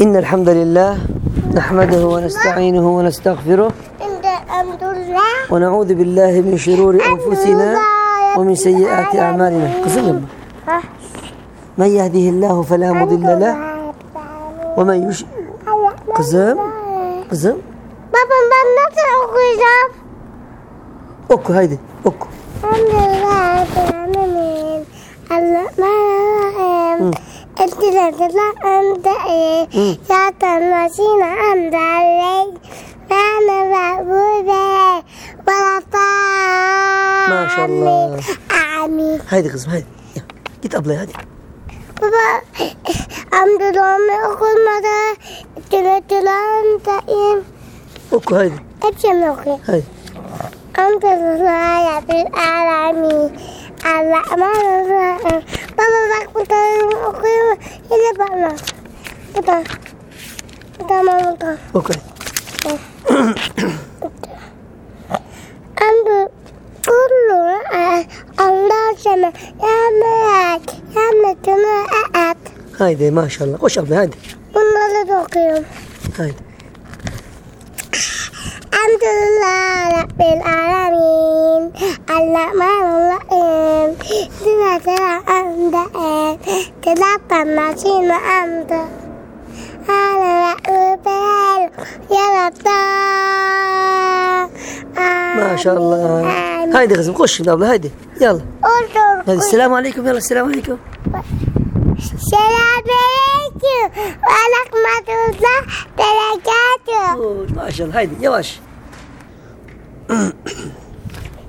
إن الحمد لله نحمده ونستعينه ونستغفره ونعوذ بالله من شرور أنفسنا ومن سيئات أعمالنا. قسم. من يهده الله فلا مضل له ومن يش قزم قزم Baba ben nasıl okuyacağım? oku haydi oku Alhamdulillah Rabbil Allah'ım Eltilerdiler amda'ı Zaten nasina amda'ı Rana ve bude Balata Maşallah. Amin haydi kızım haydi Ya, git ablaya hadi Baba Amda'ımı okunmadı Eltilerdiler amda'ı oku haydi Hepsini okuyayım haydi Alhamdulillah Rabbil Alamin. Allah'ım Baba bak bu tane okuyayım. Yine bana. Bu da. Tamam bu da. oku Amdu kullu Allah sana yahmet yahmetini et. haydi maşallah koş ablaya hadi Bunları da okuyorum. haydi Alhamdulillah Rabbil Alamin Allah'ım Dina tera anda et Dilatan nasina anda Hala Rabbel Yaratta maşallah haydi kızım koş şimdi abla haydi yallah Olur hadi selamun aleyküm yallah selamun aleyküm Selamünaleyküm Ve rahmetullah Berekatuhu Oo, maşallah haydi yavaş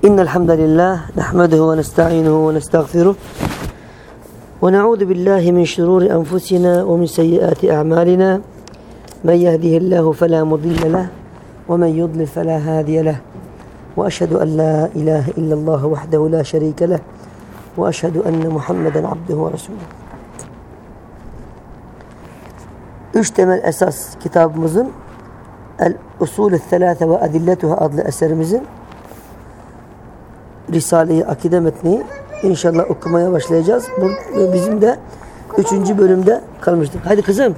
إن الحمد لله نحمده ونستعينه ونستغفره ونعوذ بالله من شرور أنفسنا ومن سيئات أعمالنا. من يهده الله فلا مضل له ومن يضلل فلا هادي له. وأشهد أن لا إله إلا الله وحده لا شريك له. وأشهد أن محمدا عبده ورسوله. Üç temel esas kitabımızın El Usulü Thelâfe ve Adilletuha adlı eserimizin Risale-i Akide metni inşallah okumaya başlayacağız. Bu bizim de üçüncü bölümde kalmıştık. Hadi kızım.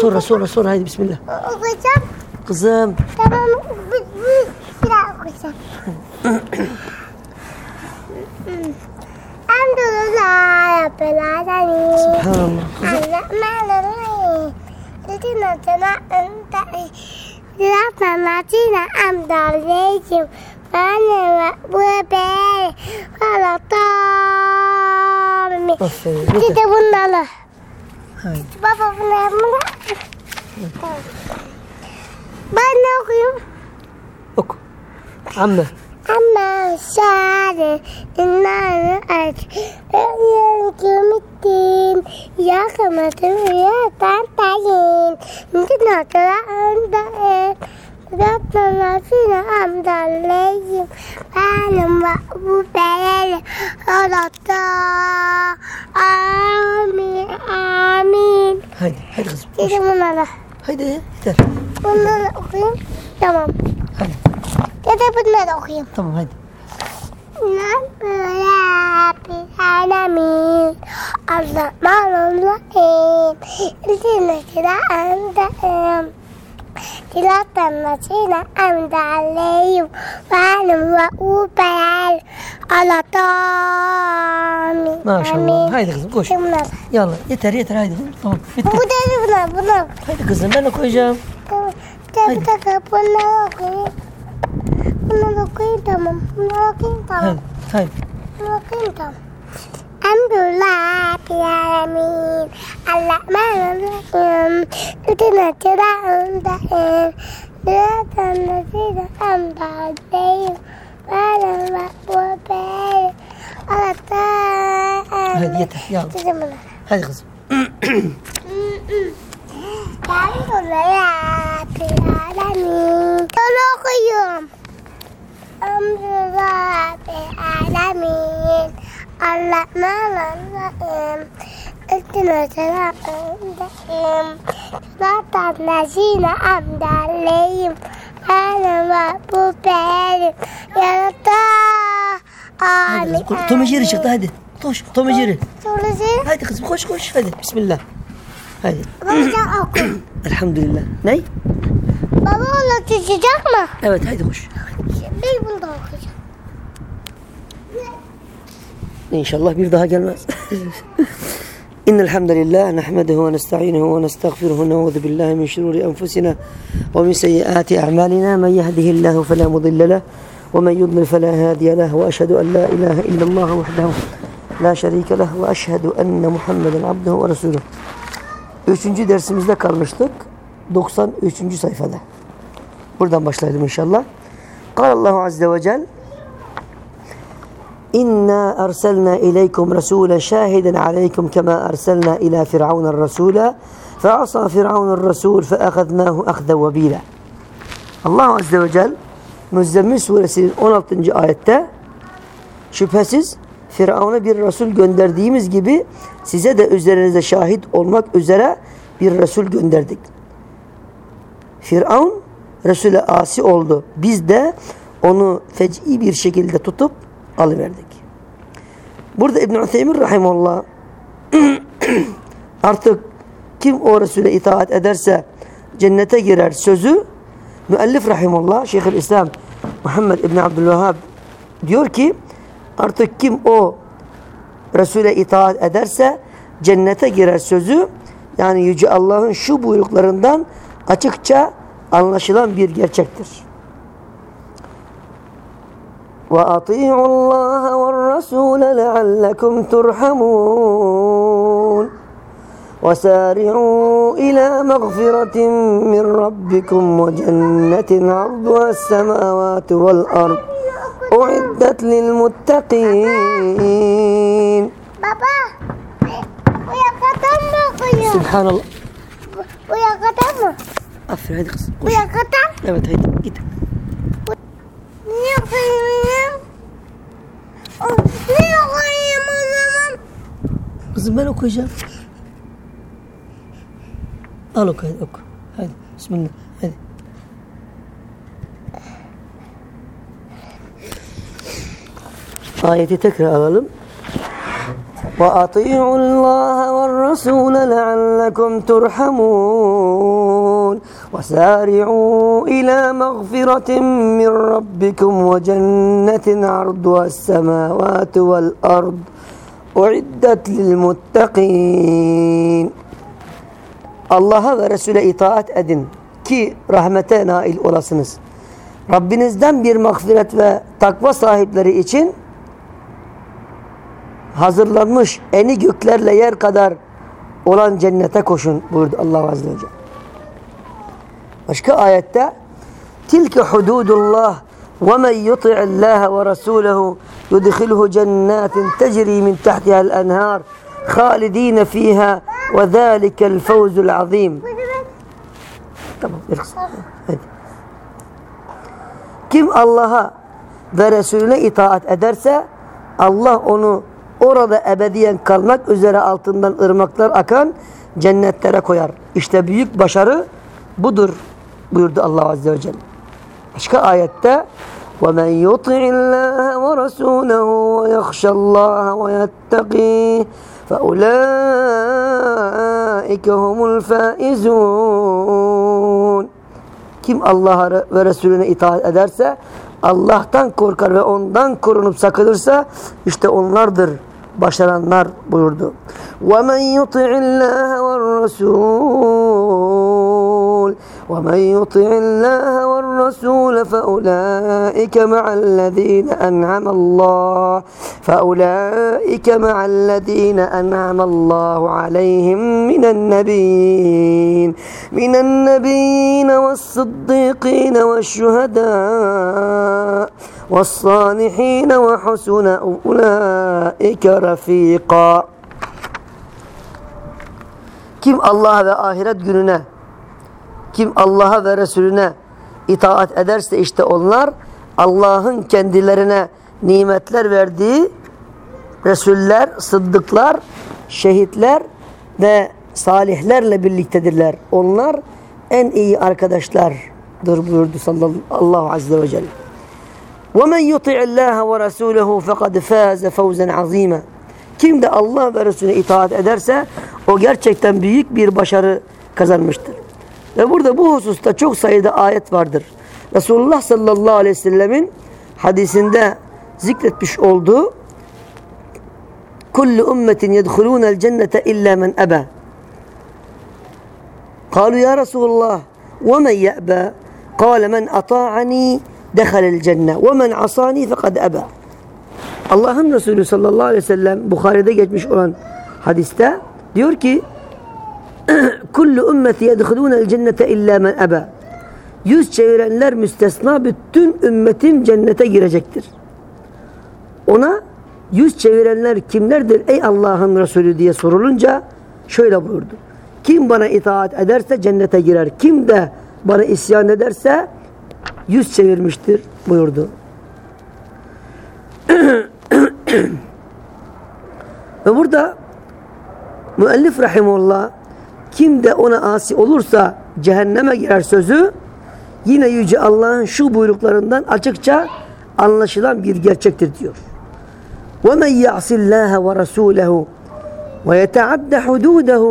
Sonra sonra sonra haydi bismillah. Okuyacağım Kızım. Tamam, bir, bir, bir daha okuyacağım. Alhamdulillah Rabbil Alemin. Subhanallah. Rahmanirrahim. Lidina tana anta Lata natina amdaleykim. Bana ve bu be. Halatami. Aferin. Bir Yeter. de bunları. Haydi. Baba bunları bunları. Ben ne ama şare inanı aç. Ölüyorum kimittin. Yakamadım rüyadan tayin. Bütün hatırlar önde el. Rabbana fina amdalleyim. Benim ve bu belele. Allah'ta. Amin. Amin. Haydi, haydi kızım. Dedim bunlara. Haydi, yeter. Bunları okuyayım. Tamam. Hadi. Dedim bunları okuyayım. Tamam haydi. Rabbil alamin Ar-Rahmanir-Rahim İhdina sıratal Dilatan nasina amda aleyhim Ve alim ve ubeyal Alatami Maşallah. Haydi kızım koş. Bunlar. Yallah. Yeter yeter haydi. Tamam. Bitti. Bu dedi bunlar bunlar. Haydi kızım ben okuyacağım. Tamam. Bir dakika bunları okuyayım. Bunları okuyayım tamam. Bunları okuyayım tamam. Haydi. Haydi. Bakayım tamam. Alhamdulillah Rabbil Alemin Allah'ım Bütün açılarındayım Buradan da size amdadayım Bana bak bu beni Allah'tan Haydi yeter. Yallah. Sizin bunu Rabbil Alemin Alemin Allah'ım Üstüne selamındayım Zaten nezine amdalleyim Benim ve bu benim Yarata Amin. Tom Jerry çıktı hadi. Koş. Tom Jerry. Sonrası Hadi kızım koş koş. Hadi. Bismillah. Hadi. Elhamdülillah. Ne? بابا ولا تيجي جاكما أيوه تعالي خش ان شاء الله بيرضى هاجر الناس ان الحمد لله نحمده ونستعينه ونستغفره ونعوذ بالله من شرور انفسنا ومن سيئات اعمالنا من يهده الله فلا مضل له ومن يضلل فلا هادي له واشهد ان لا اله الا الله وحده لا شريك له واشهد ان محمدا عبده ورسوله 3. dersimizde kalmıştık. 93. sayfada. Buradan başlayalım inşallah. Kal Allahu Azze ve Celle İnna erselna ileykum rasulen şahiden aleykum kema erselna ila firavun rasule fe asa firavun rasul fe akhadnahu akhda ve bila. Allah azze ve cel Müzzemmil suresinin 16. ayette şüphesiz Firavun'a bir Resul gönderdiğimiz gibi size de üzerinize şahit olmak üzere bir Resul gönderdik. Firavun Resul'e asi oldu. Biz de onu feci bir şekilde tutup alıverdik. Burada İbn-i Ütheymir Rahimullah artık kim o Resul'e itaat ederse cennete girer sözü müellif Rahimullah Şeyhül İslam Muhammed İbni Abdülvehhab diyor ki artık kim o Resul'e itaat ederse cennete girer sözü yani Yüce Allah'ın şu buyruklarından açıkça anlaşılan bir gerçektir. Ve atiyu Allah ve Resul'e leallekum turhamun. وسارعوا إلى مغفرة من ربكم وجنة عرضها السماوات والأرض أعدت للمتقين بابا سبحان الله Bu yakadan mı? Aferin hadi kız. Koş. yakadan. Evet hadi git. Niye koyayım? Niye koyayım o zaman? Kızım ben okuyacağım. Al oku hadi oku. Hadi bismillah hadi. Ayeti tekrar alalım. وأطيعوا الله والرسول لعلكم ترحمون. وسارعوا إلى مغفرة من ربكم وجنة عرضها السماوات والأرض. أعدت للمتقين. الله ورسول إطاعة أدن كي رحمتنا إلى أولاسنس. ربنا بير مغفرة وتقوى صاحب لريئتين hazırlanmış eni göklerle yer kadar olan cennete koşun buyurdu Allah Azze ve Celle. Başka ayette tilke hududullah ve men yuti'allaha ve rasulehu yudkhilhu cennetin tecri min tahtiha el-enhar halidin fiha ve zâlikel fevzul azim. Tamam. Hadi. Kim Allah'a ve Resulüne itaat ederse Allah onu orada ebediyen kalmak üzere altından ırmaklar akan cennetlere koyar. İşte büyük başarı budur buyurdu Allah Azze ve Celle. Başka ayette وَمَنْ يُطِعِ اللّٰهَ وَرَسُولَهُ وَيَخْشَ اللّٰهَ وَيَتَّقِيهِ فَأُولَٰئِكَ هُمُ الْفَائِزُونَ Kim Allah'a ve Resulüne itaat ederse, Allah'tan korkar ve ondan korunup sakınırsa, işte onlardır başaranlar buyurdu. وَمَنْ يُطِعِ اللّٰهَ وَالرَّسُولَ وَمَنْ يُطِعِ اللّٰهَ وَالرَّسُولَ فَأُولَٰئِكَ مَعَ الَّذ۪ينَ أَنْعَمَ اللّٰهُ فَأُولَٰئِكَ مَعَ الَّذ۪ينَ أَنْعَمَ اللّٰهُ عَلَيْهِمْ مِنَ النَّبِيِّينَ مِنَ النَّبِيِّينَ وَالصِّدِّيقِينَ وَالشُّهَدَاءِ وَالصَّالِحِينَ وَحُسُنَ أُولَٰئِكَ رَفِيقًا. Kim Allah'a ve ahiret gününe, kim Allah'a ve Resulüne itaat ederse işte onlar Allah'ın kendilerine nimetler verdiği Resuller, sıddıklar, şehitler ve salihlerle birliktedirler. Onlar en iyi arkadaşlardır buyurdu sallallahu azze ve celle. وَمَنْ يُطِعِ اللّٰهَ وَرَسُولَهُ فَقَدْ فَازَ فَوْزًا عَظ۪يمًا Kim de Allah ve Resulüne itaat ederse o gerçekten büyük bir başarı kazanmıştır. Ve burada bu hususta çok sayıda ayet vardır. Resulullah sallallahu aleyhi ve sellemin hadisinde zikretmiş olduğu kullu ummetin yedhulûnel cennete illa men ebe قالوا يا رسول الله ومن يأبى قال من أطاعني دخل الجنة ومن عصاني فقد أبى Allah'ın Resulü sallallahu aleyhi ve sellem Bukhari'de geçmiş olan hadiste diyor ki kullu ümmeti yedhulûnel cennete illa men ebe yüz çevirenler müstesna bütün ümmetin cennete girecektir. Ona yüz çevirenler kimlerdir ey Allah'ın Resulü diye sorulunca şöyle buyurdu. Kim bana itaat ederse cennete girer. Kim de bana isyan ederse yüz çevirmiştir buyurdu. Ve burada müellif rahimullah kim de ona asi olursa cehenneme girer sözü yine Yüce Allah'ın şu buyruklarından açıkça anlaşılan bir gerçektir diyor. وَمَنْ يَعْصِ اللّٰهَ وَرَسُولَهُ وَيَتَعَدَّ حُدُودَهُ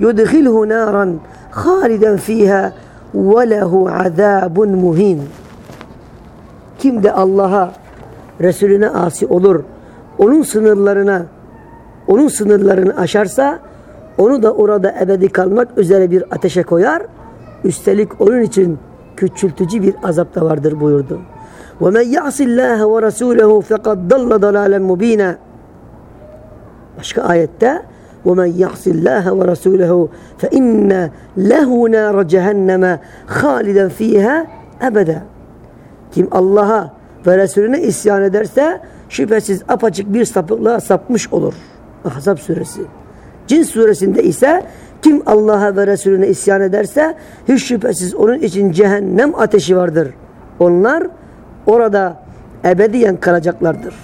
يُدْخِلْهُ نَارًا خَالِدًا ف۪يهَا وَلَهُ عَذَابٌ مُهِينٌ Kim de Allah'a, Resulüne asi olur, onun sınırlarına, onun sınırlarını aşarsa, onu da orada ebedi kalmak üzere bir ateşe koyar, üstelik onun için küçültücü bir azap da vardır buyurdu. وَمَنْ يَعْصِ اللّٰهَ وَرَسُولَهُ فَقَدْ ضَلَّ ضَلَالًا مُب۪ينًا Başka ayette وَمَنْ يَعْصِ اللّٰهَ وَرَسُولَهُ فَاِنَّ لَهُ نَارَ جَهَنَّمَ خَالِدًا ف۪يهَا ebede. Kim Allah'a ve Resulüne isyan ederse şüphesiz apaçık bir sapıklığa sapmış olur. Ahzab suresi. Cin suresinde ise kim Allah'a ve Resulüne isyan ederse hiç şüphesiz onun için cehennem ateşi vardır. Onlar orada ebediyen kalacaklardır.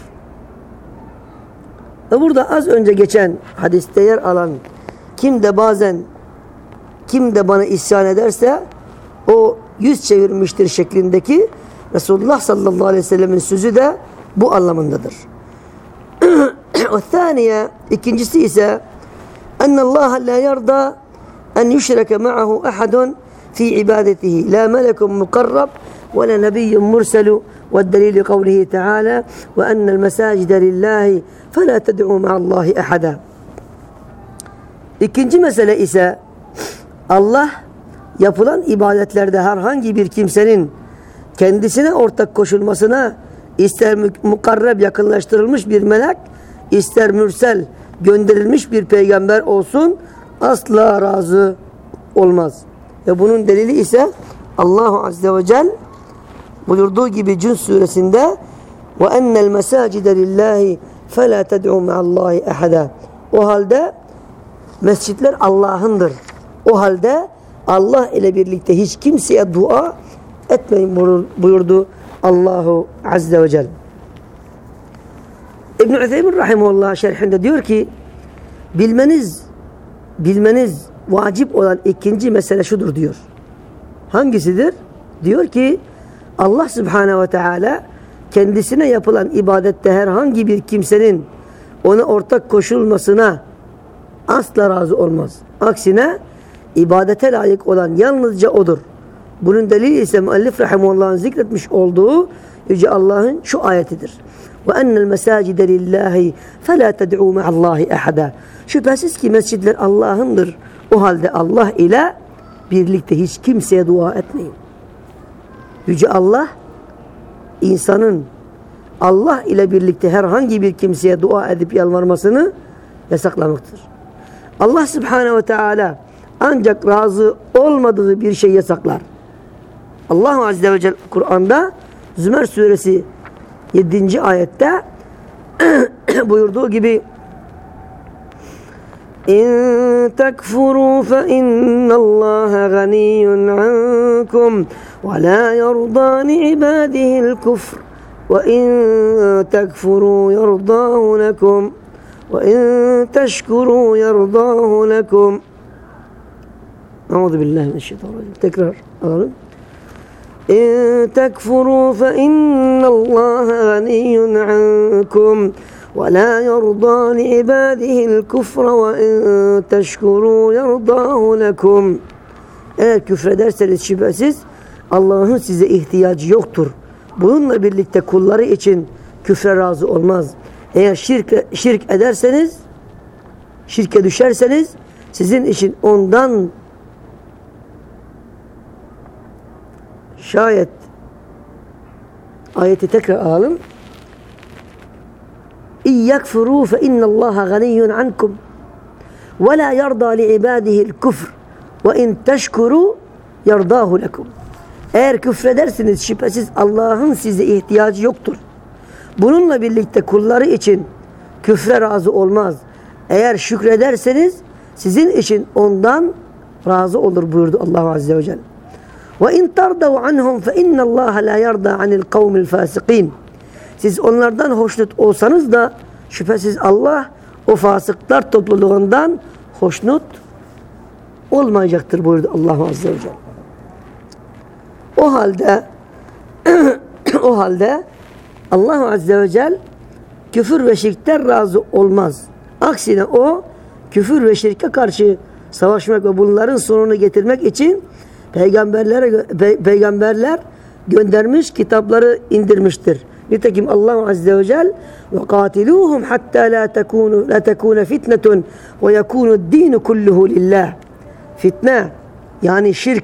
Ve burada az önce geçen hadiste yer alan kim de bazen kim de bana isyan ederse o yüz çevirmiştir şeklindeki Resulullah sallallahu aleyhi ve sellemin sözü de bu anlamındadır. o thaniye ikincisi ise en Allah la yarda en yüşreke ma'ahu ahadun fi ibadetihi la melekun mukarrab ve la nebiyyun murselu والدليل قوله تعالى وأن المساجد لله فلا تدعوا مع الله أحدا İkinci mesele ise Allah yapılan ibadetlerde herhangi bir kimsenin kendisine ortak koşulmasına ister mukarreb yakınlaştırılmış bir melek ister mürsel gönderilmiş bir peygamber olsun asla razı olmaz. Ve bunun delili ise Allahu Azze ve Celle buyurduğu gibi Cün suresinde ve ennel mesacide lillahi fela ted'u ma'allahi ehada. O halde mescitler Allah'ındır. O halde Allah ile birlikte hiç kimseye dua etmeyin buyurdu Allahu Azze ve Celle. İbn-i Ütheymin Rahimullah şerhinde diyor ki bilmeniz bilmeniz vacip olan ikinci mesele şudur diyor. Hangisidir? Diyor ki Allah Subhanahu ve Teala kendisine yapılan ibadette herhangi bir kimsenin ona ortak koşulmasına asla razı olmaz. Aksine ibadete layık olan yalnızca odur. Bunun delili ise müellif rahimullah'ın zikretmiş olduğu Yüce Allah'ın şu ayetidir. Ve ennel mesacide lillahi felâ ted'û me'allâhi ehada. Şüphesiz ki mescidler Allah'ındır. O halde Allah ile birlikte hiç kimseye dua etmeyin. Yüce Allah insanın Allah ile birlikte herhangi bir kimseye dua edip yalvarmasını yasaklamaktır. Allah Subhanahu ve Teala ancak razı olmadığı bir şey yasaklar. Allah Azze ve Celle Kur'an'da Zümer suresi 7. ayette buyurduğu gibi إن تكفروا فإن الله غني عنكم ولا يرضى لعباده الكفر وإن تكفروا يرضاه لكم وإن تشكروا يرضاه لكم أعوذ بالله من الشيطان الرجيم تكرار إن تكفروا فإن الله غني عنكم ولا يرضى لعباده الكفر وإن تشكروا يرضاه لكم Eğer küfrederseniz şüphesiz Allah'ın size ihtiyacı yoktur. Bununla birlikte kulları için küfre razı olmaz. Eğer şirk, şirk ederseniz, şirke düşerseniz sizin için ondan şayet ayeti tekrar alalım. İn yekfuru fe innallaha ganiyyun ankum ve la yarda li ibadihi'l kufr ve in teşkuru yardahu lekum. Eğer küfredersiniz şüphesiz Allah'ın size ihtiyacı yoktur. Bununla birlikte kulları için küfre razı olmaz. Eğer şükrederseniz sizin için ondan razı olur buyurdu Allah Azze ve Celle. İn tardav anhum fe innallaha la yarda anil kavmil fasikin. Siz onlardan hoşnut olsanız da şüphesiz Allah o fasıklar topluluğundan hoşnut olmayacaktır buyurdu Allah Azze ve Celle. O halde o halde Allah Azze ve Celle küfür ve şirkten razı olmaz. Aksine o küfür ve şirke karşı savaşmak ve bunların sonunu getirmek için peygamberlere pe, peygamberler göndermiş kitapları indirmiştir. Nitekim Allah Azze ve Celle ve katiluhum hatta la tekunu la tekune fitnetun ve yekunu din kulluhu lillah. Fitne yani şirk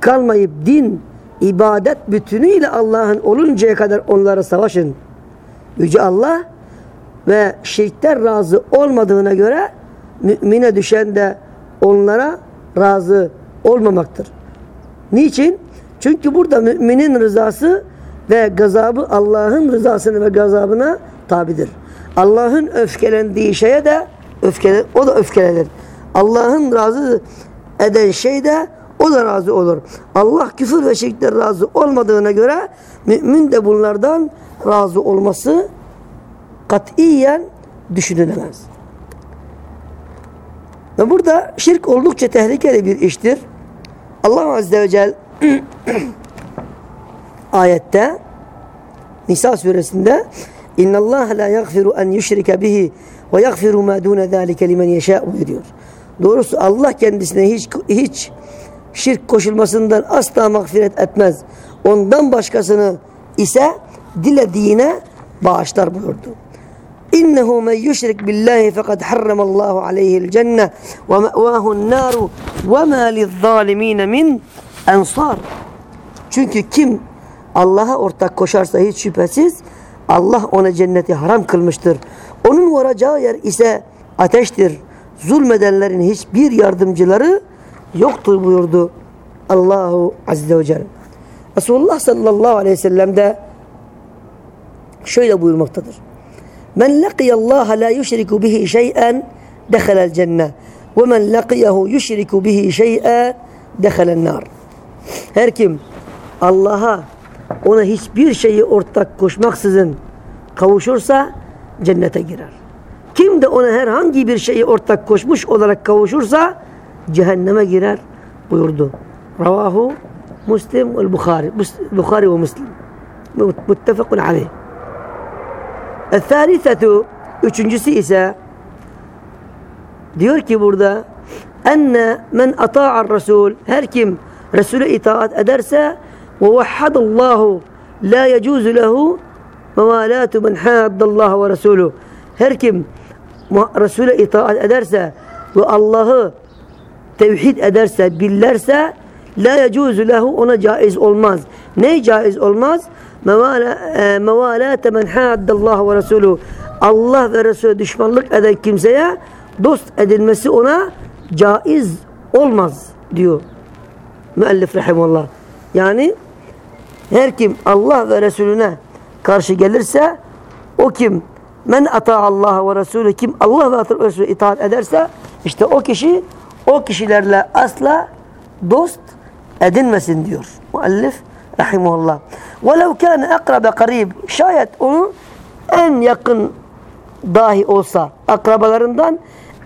kalmayıp din ibadet bütünüyle Allah'ın oluncaya kadar onlara savaşın. Yüce Allah ve şirkten razı olmadığına göre mümine düşen de onlara razı olmamaktır. Niçin? Çünkü burada müminin rızası ve gazabı Allah'ın rızasını ve gazabına tabidir. Allah'ın öfkelendiği şeye de öfkelen, o da öfkelenir. Allah'ın razı eden şey de o da razı olur. Allah küfür ve şirkten razı olmadığına göre mümin de bunlardan razı olması katiyen düşünülemez. Ve burada şirk oldukça tehlikeli bir iştir. Allah Azze ve Celle ayette Nisa suresinde Allah la yaghfiru en yushrike bihi ve yaghfiru ma dun zalika limen yasha diyor. Doğrusu Allah kendisine hiç hiç şirk koşulmasından asla mağfiret etmez. Ondan başkasını ise dilediğine bağışlar buyurdu. İnnehu men yüşrik billahi fekad harramallahu aleyhi'l cenne ve me'vahu'n naru ve ma lizzalimin min. Çünkü kim Allah'a ortak koşarsa hiç şüphesiz Allah ona cenneti haram kılmıştır. Onun varacağı yer ise ateştir. Zulmedenlerin hiçbir yardımcıları yoktur buyurdu Allahu Azze ve Celle. Resulullah sallallahu aleyhi ve sellem de şöyle buyurmaktadır. Men laqiyallaha la yushriku bihi şey'en dehalel cenne ve men laqiyahu yushriku bihi şey'en dehalel nar. Her kim Allah'a ona hiçbir şeyi ortak koşmaksızın kavuşursa cennete girer. Kim de ona herhangi bir şeyi ortak koşmuş olarak kavuşursa cehenneme girer buyurdu. Ravahu Müslim ve Bukhari. Bukhari ve Müslim. Muttefakun aleyh. El-thâlithetu Üçüncüsü ise diyor ki burada enne men ata'ar Resul her kim Resul'e itaat ederse ve vahhadallahu la yecuzu lehu mevalatu men haddallahu ve Resulü her kim Resul'e itaat ederse ve Allah'ı tevhid ederse, billerse la yecuzu lehu ona caiz olmaz. Ne caiz olmaz? Mevalate men haddallahu ve Resulü Allah ve Resulü düşmanlık eden kimseye dost edilmesi ona caiz olmaz diyor müellif rahimallah. Yani her kim Allah ve Resulüne karşı gelirse o kim men ata Allah ve Resulü kim Allah ve Resulü itaat ederse işte o kişi o kişilerle asla dost edinmesin diyor. Muallif rahimullah. ولو كان أقرب قريب شايت أن يكن ضاهي أوسا. أقرب لرندان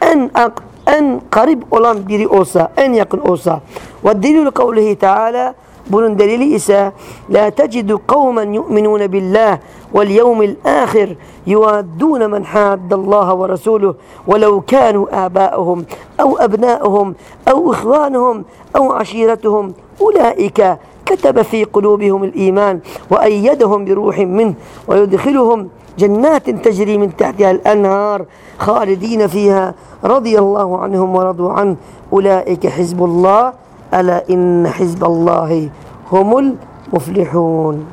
أن أق أن قريب أولام ديري أوسا أن يكن أوسا. والدليل قوله تعالى بلن دليل إسا لا تجد قوما يؤمنون بالله واليوم الآخر يوادون من حاد الله ورسوله ولو كانوا آباءهم أو أبناءهم أو إخوانهم أو عشيرتهم. أولئك كتب في قلوبهم الإيمان وأيدهم بروح منه ويدخلهم جنات تجري من تحتها الأنهار خالدين فيها رضي الله عنهم ورضوا عنه. أولئك حزب الله ألا إن حزب الله هم المفلحون.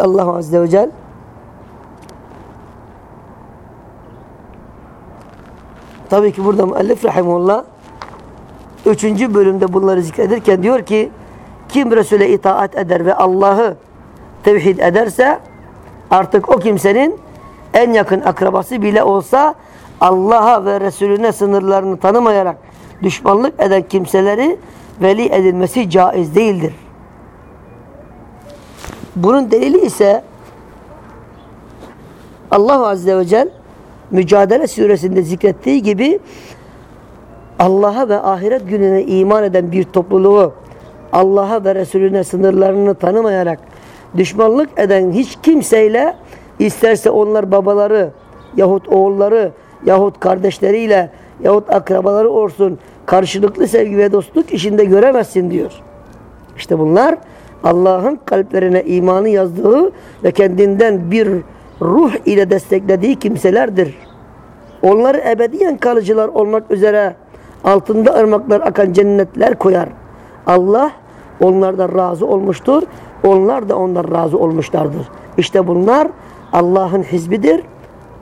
Allah Azze ve Celle Tabii ki burada müellif rahimullah Üçüncü bölümde bunları zikredirken diyor ki kim Resul'e itaat eder ve Allah'ı tevhid ederse artık o kimsenin en yakın akrabası bile olsa Allah'a ve Resulüne sınırlarını tanımayarak düşmanlık eden kimseleri veli edilmesi caiz değildir. Bunun delili ise Allah Azze ve Celle Mücadele suresinde zikrettiği gibi Allah'a ve ahiret gününe iman eden bir topluluğu Allah'a ve Resulüne sınırlarını tanımayarak düşmanlık eden hiç kimseyle isterse onlar babaları yahut oğulları yahut kardeşleriyle yahut akrabaları olsun karşılıklı sevgi ve dostluk işinde göremezsin diyor. İşte bunlar Allah'ın kalplerine imanı yazdığı ve kendinden bir ruh ile desteklediği kimselerdir. Onları ebediyen kalıcılar olmak üzere altında ırmaklar akan cennetler koyar. Allah onlardan razı olmuştur. Onlar da ondan razı olmuşlardır. İşte bunlar Allah'ın hizbidir.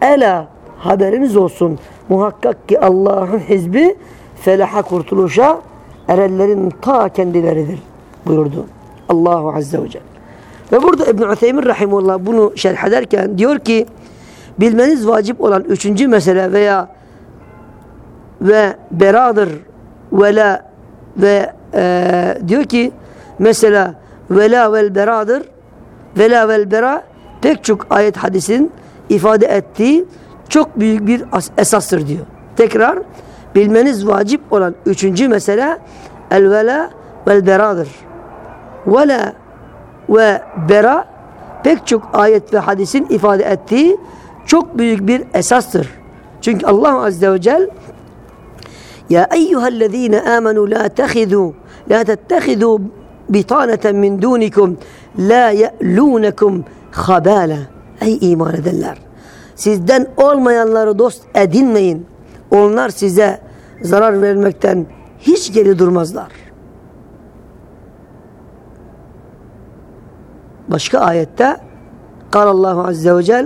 Ela haberiniz olsun. Muhakkak ki Allah'ın hizbi felaha kurtuluşa erenlerin ta kendileridir buyurdu. Allahu Azze ve Celle. Ve burada İbn-i Ütheymin Rahimullah bunu şerh ederken diyor ki bilmeniz vacip olan üçüncü mesele veya ve beradır vela ve e, diyor ki mesela vela vel beradır vela vel bera pek çok ayet hadisin ifade ettiği çok büyük bir esastır diyor. Tekrar bilmeniz vacip olan üçüncü mesele el vela vel beradır. Vela ve bera pek çok ayet ve hadisin ifade ettiği çok büyük bir esastır. Çünkü Allah Azze ve Celle يا أيها الذين آمنوا لا تخذوا لا تتخذوا بطانة من دونكم لا يألونكم خبالا Ey iman edenler! Sizden olmayanları dost edinmeyin. Onlar size zarar vermekten hiç geri durmazlar. Başka ayette قال الله عز وجل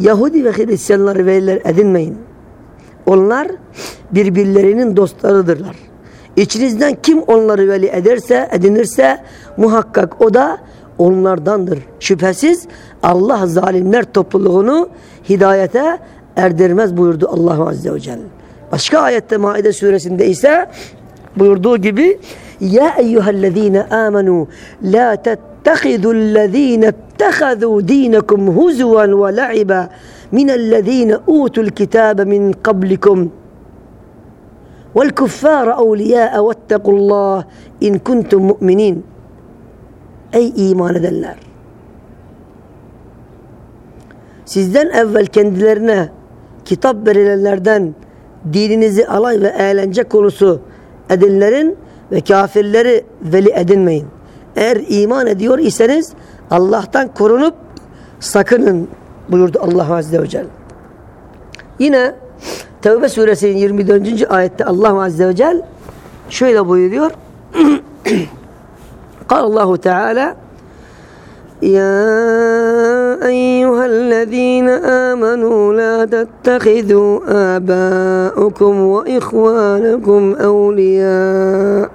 Yahudi ve Hristiyanları veliler edinmeyin. Onlar birbirlerinin dostlarıdırlar. İçinizden kim onları veli ederse, edinirse muhakkak o da onlardandır. Şüphesiz Allah zalimler topluluğunu hidayete erdirmez buyurdu Allah Azze ve Celle. Başka ayette Maide suresinde ise buyurduğu gibi Ya eyyühellezine amenu la tettehidüllezine اتخذوا دينكم هزوا ولعبا من الذين أوتوا الكتاب من قبلكم والكفار أولياء واتقوا الله إن كنتم مؤمنين Ey iman edenler! Sizden evvel kendilerine kitap verilenlerden dininizi alay ve eğlence konusu edinlerin ve kafirleri veli edinmeyin. Eğer iman ediyor iseniz Allah'tan korunup sakının buyurdu Allah Azze ve Celle. Yine Tevbe suresinin 24. ayette Allah Azze ve Celle şöyle buyuruyor. قال الله تعالى يا أيها الذين آمنوا لا تتخذوا آباءكم وإخوانكم أولياء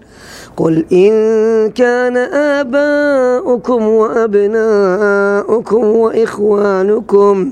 قل إن كان آباؤكم وأبناؤكم وإخوانكم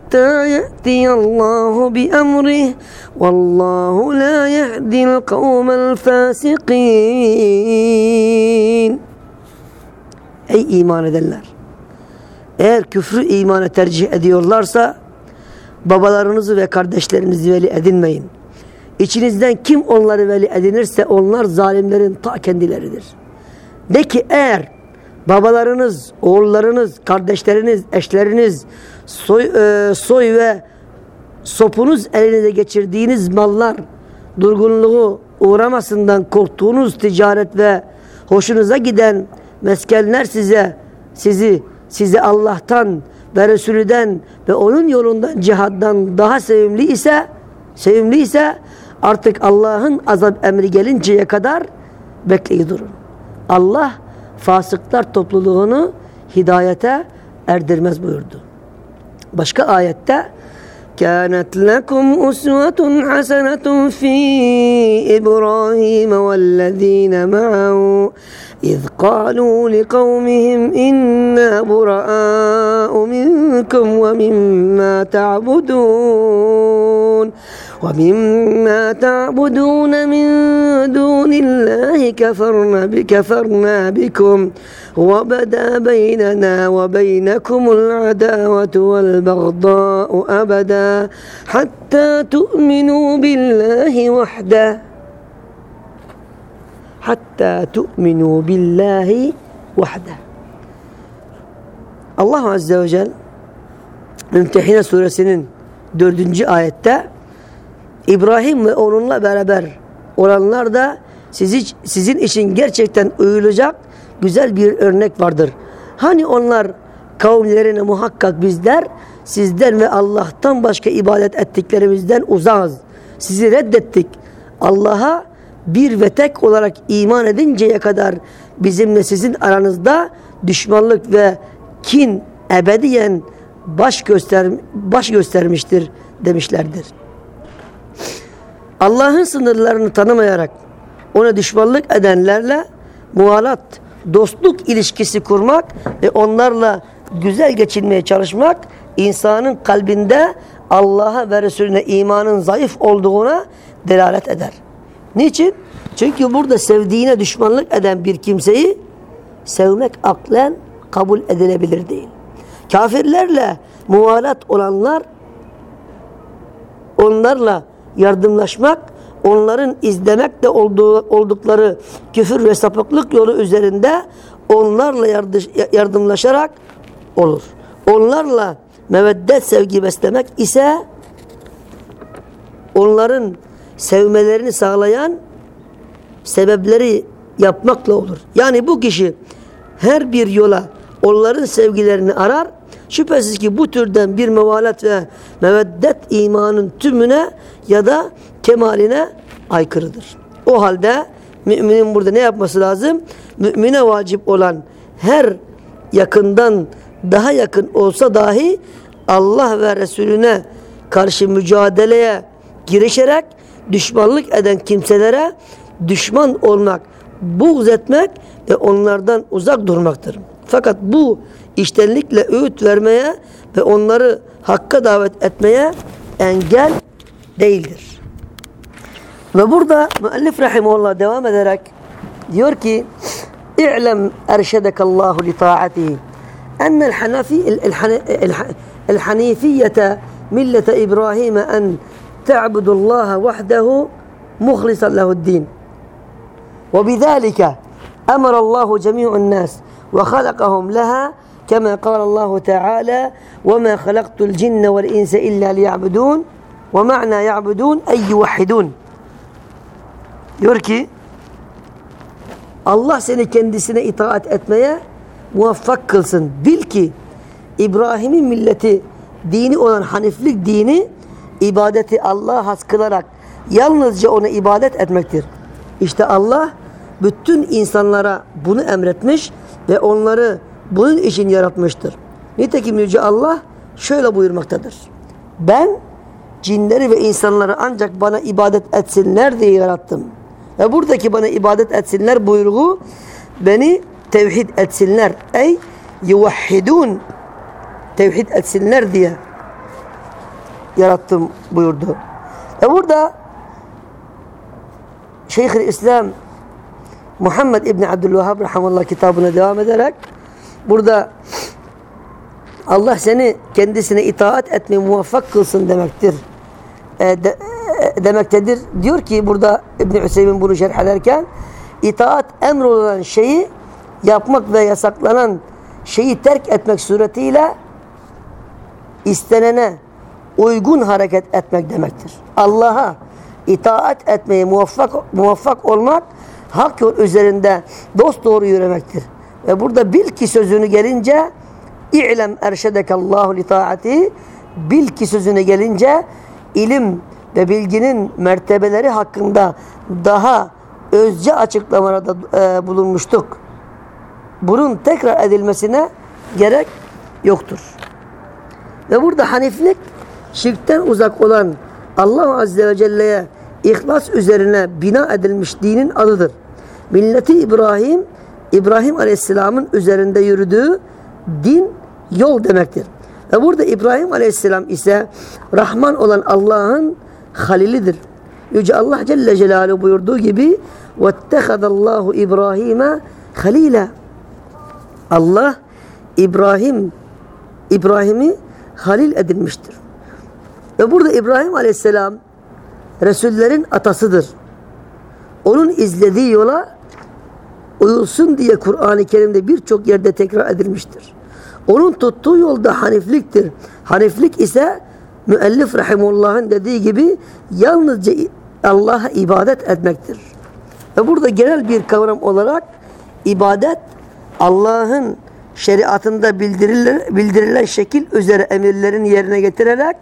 يأتي الله بأمره والله لا يهدي القوم الفاسقين Ey iman edenler! Eğer küfrü imana tercih ediyorlarsa babalarınızı ve kardeşlerinizi veli edinmeyin. İçinizden kim onları veli edinirse onlar zalimlerin ta kendileridir. De ki eğer babalarınız, oğullarınız, kardeşleriniz, eşleriniz, soy, e, soy ve sopunuz elinize geçirdiğiniz mallar durgunluğu uğramasından korktuğunuz ticaret ve hoşunuza giden meskenler size sizi size Allah'tan ve Resulü'den ve onun yolundan cihaddan daha sevimli ise sevimli ise artık Allah'ın azap emri gelinceye kadar bekleyi durun. Allah fasıklar topluluğunu hidayete erdirmez buyurdu. Başka ayette كانت لكم أسوة حسنة في إبراهيم والذين معه. إذ قالوا لقومهم إنا براء منكم ومما تعبدون. ومما تعبدون من دون الله كفرنا بكفرنا بكم. وبدا بيننا وبينكم العداوة والبغضاء أبدا حتى تؤمنوا بالله وحده hatta tu'minu billahi vahde. Allah Azze ve Celle Mümtehine suresinin dördüncü ayette İbrahim ve onunla beraber olanlar da sizi, sizin için gerçekten uyulacak güzel bir örnek vardır. Hani onlar kavimlerine muhakkak bizler sizden ve Allah'tan başka ibadet ettiklerimizden uzağız. Sizi reddettik. Allah'a bir ve tek olarak iman edinceye kadar bizimle sizin aranızda düşmanlık ve kin ebediyen baş göster baş göstermiştir demişlerdir. Allah'ın sınırlarını tanımayarak ona düşmanlık edenlerle muhalat, dostluk ilişkisi kurmak ve onlarla güzel geçinmeye çalışmak insanın kalbinde Allah'a ve Resulüne imanın zayıf olduğuna delalet eder. Niçin? Çünkü burada sevdiğine düşmanlık eden bir kimseyi sevmek aklen kabul edilebilir değil. Kafirlerle muvalat olanlar onlarla yardımlaşmak, onların izlemekte olduğu, oldukları küfür ve sapıklık yolu üzerinde onlarla yardımlaşarak olur. Onlarla meveddet sevgi beslemek ise onların sevmelerini sağlayan sebepleri yapmakla olur. Yani bu kişi her bir yola onların sevgilerini arar. Şüphesiz ki bu türden bir mevalet ve meveddet imanın tümüne ya da kemaline aykırıdır. O halde müminin burada ne yapması lazım? Mümine vacip olan her yakından daha yakın olsa dahi Allah ve Resulüne karşı mücadeleye girişerek düşmanlık eden kimselere düşman olmak, buğz etmek ve onlardan uzak durmaktır. Fakat bu iştenlikle öğüt vermeye ve onları hakka davet etmeye engel değildir. Ve burada müellif rahimullah devam ederek diyor ki İ'lem erşedekallahu li taatihi ennel hanefi el hanifiyete millete İbrahim'e en te'budullaha vahdehu muhlisan lehuddin ve bidâlike emerallahu cemi'un nâs ve halakahum leha كما قال الله تعالى وما خلقت الجن والإنس إلا ليعبدون ومعنى يعبدون أي يوحدون diyor ki Allah seni kendisine itaat etmeye muvaffak kılsın. Bil ki İbrahim'in milleti dini olan Haniflik dini ibadeti Allah'a has kılarak yalnızca ona ibadet etmektir. İşte Allah bütün insanlara bunu emretmiş ve onları bunun için yaratmıştır. Nitekim Yüce Allah şöyle buyurmaktadır. Ben cinleri ve insanları ancak bana ibadet etsinler diye yarattım. Ve buradaki bana ibadet etsinler buyruğu beni tevhid etsinler. Ey yuvahhidun tevhid etsinler diye yarattım buyurdu. Ve burada Şeyh-i İslam Muhammed İbni Abdülvahhab Rahimallah kitabına devam ederek burada Allah seni kendisine itaat etmeye muvaffak kılsın demektir. E, e, demektedir. Diyor ki burada İbn Hüseyin bunu şerh ederken itaat emrolunan şeyi yapmak ve yasaklanan şeyi terk etmek suretiyle istenene uygun hareket etmek demektir. Allah'a itaat etmeye muvaffak, muvaffak olmak hak yol üzerinde dost doğru yürümektir. Ve burada bil ki sözünü gelince İ'lem erşedekallahu li taati bil ki sözüne gelince ilim ve bilginin mertebeleri hakkında daha özce açıklamalarda e, bulunmuştuk. Bunun tekrar edilmesine gerek yoktur. Ve burada haniflik şirkten uzak olan Allah Azze ve Celle'ye ihlas üzerine bina edilmiş dinin adıdır. Milleti İbrahim, İbrahim Aleyhisselam'ın üzerinde yürüdüğü din yol demektir. Ve burada İbrahim Aleyhisselam ise Rahman olan Allah'ın halilidir. Yüce Allah Celle Celaluhu buyurduğu gibi وَاتَّخَذَ اللّٰهُ İbrahim'e halila. Allah İbrahim İbrahim'i halil edilmiştir. Ve burada İbrahim Aleyhisselam Resullerin atasıdır. Onun izlediği yola uyulsun diye Kur'an-ı Kerim'de birçok yerde tekrar edilmiştir. Onun tuttuğu yolda hanifliktir. Haniflik ise müellif rahimullah'ın dediği gibi yalnızca Allah'a ibadet etmektir. Ve burada genel bir kavram olarak ibadet Allah'ın şeriatında bildirilen, bildirilen şekil üzere emirlerini yerine getirerek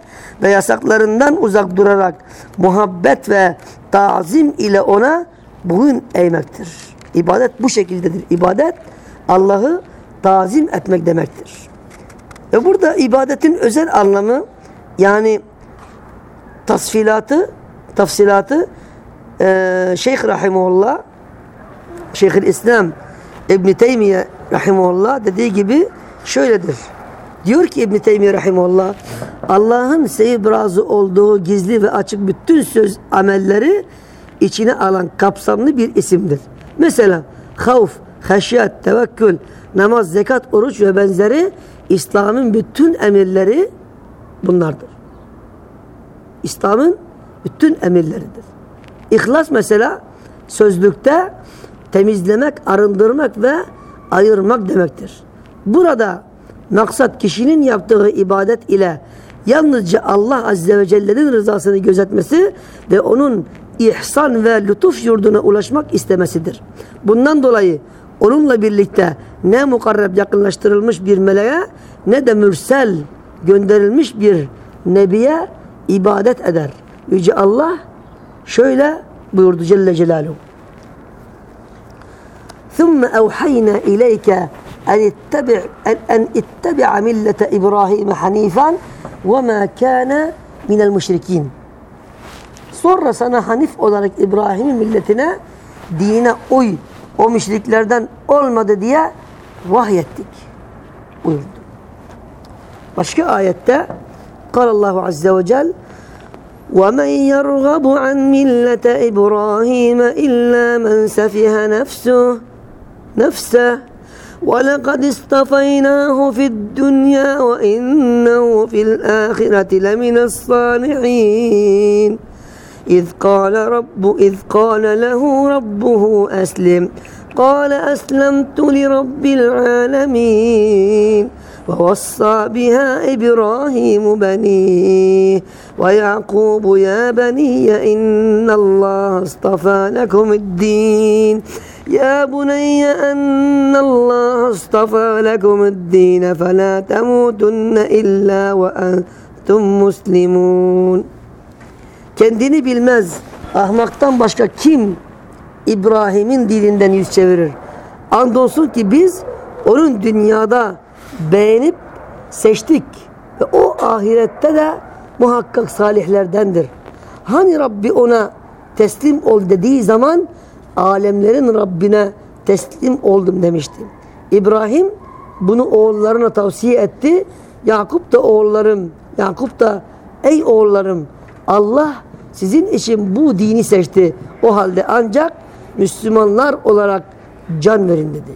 ve yasaklarından uzak durarak muhabbet ve tazim ile ona boyun eğmektir. İbadet bu şekildedir. İbadet Allah'ı tazim etmek demektir. Ve burada ibadetin özel anlamı yani tasfilatı, tafsilatı e, Şeyh Rahimullah Şeyhül İslam İbn Teymiye Rahimullah dediği gibi şöyledir. Diyor ki İbn Teymiye Rahimullah Allah'ın sevip razı olduğu gizli ve açık bütün söz amelleri içine alan kapsamlı bir isimdir. Mesela havf, haşyat, tevekkül, namaz, zekat, oruç ve benzeri İslam'ın bütün emirleri bunlardır. İslam'ın bütün emirleridir. İhlas mesela sözlükte temizlemek, arındırmak ve ayırmak demektir. Burada maksat kişinin yaptığı ibadet ile yalnızca Allah Azze ve Celle'nin rızasını gözetmesi ve onun ihsan ve lütuf yurduna ulaşmak istemesidir. Bundan dolayı onunla birlikte ne mukarreb yakınlaştırılmış bir meleğe ne de mürsel gönderilmiş bir nebiye ibadet eder. Yüce Allah şöyle buyurdu Celle Celaluhu. ثم أوحينا إليك أن اتبع أن اتبع ملة إبراهيم حنيفا وما كان من المشركين. Sonra sana hanif olarak İbrahim'in milletine dinine uy o müşriklerden olmadı diye vahyettik buyurdu. Başka ayette Allahu Azze ve Celle وَمَنْ يَرْغَبُ عَنْ مِلَّةَ إِبْرَاهِيمَ إِلَّا مَنْ سَفِهَ نَفْسُهُ نَفْسَهُ ولقد اصطفيناه في الدنيا وإنه في الآخرة لمن الصالحين إذ قال رب إذ قال له ربه أسلم. قال أسلمت لرب العالمين. ووصى بها إبراهيم بنيه. ويعقوب يا بني إن الله اصطفى لكم الدين. يا بني أن الله اصطفى لكم الدين. فلا تموتن إلا وأنتم مسلمون. Kendini bilmez ahmaktan başka kim İbrahim'in dilinden yüz çevirir? Andolsun ki biz onun dünyada beğenip seçtik ve o ahirette de muhakkak salihlerdendir. Hani Rabbi ona teslim ol dediği zaman alemlerin Rabbine teslim oldum demişti. İbrahim bunu oğullarına tavsiye etti. Yakup da oğullarım, Yakup da ey oğullarım Allah sizin için bu dini seçti. O halde ancak Müslümanlar olarak can verin dedi.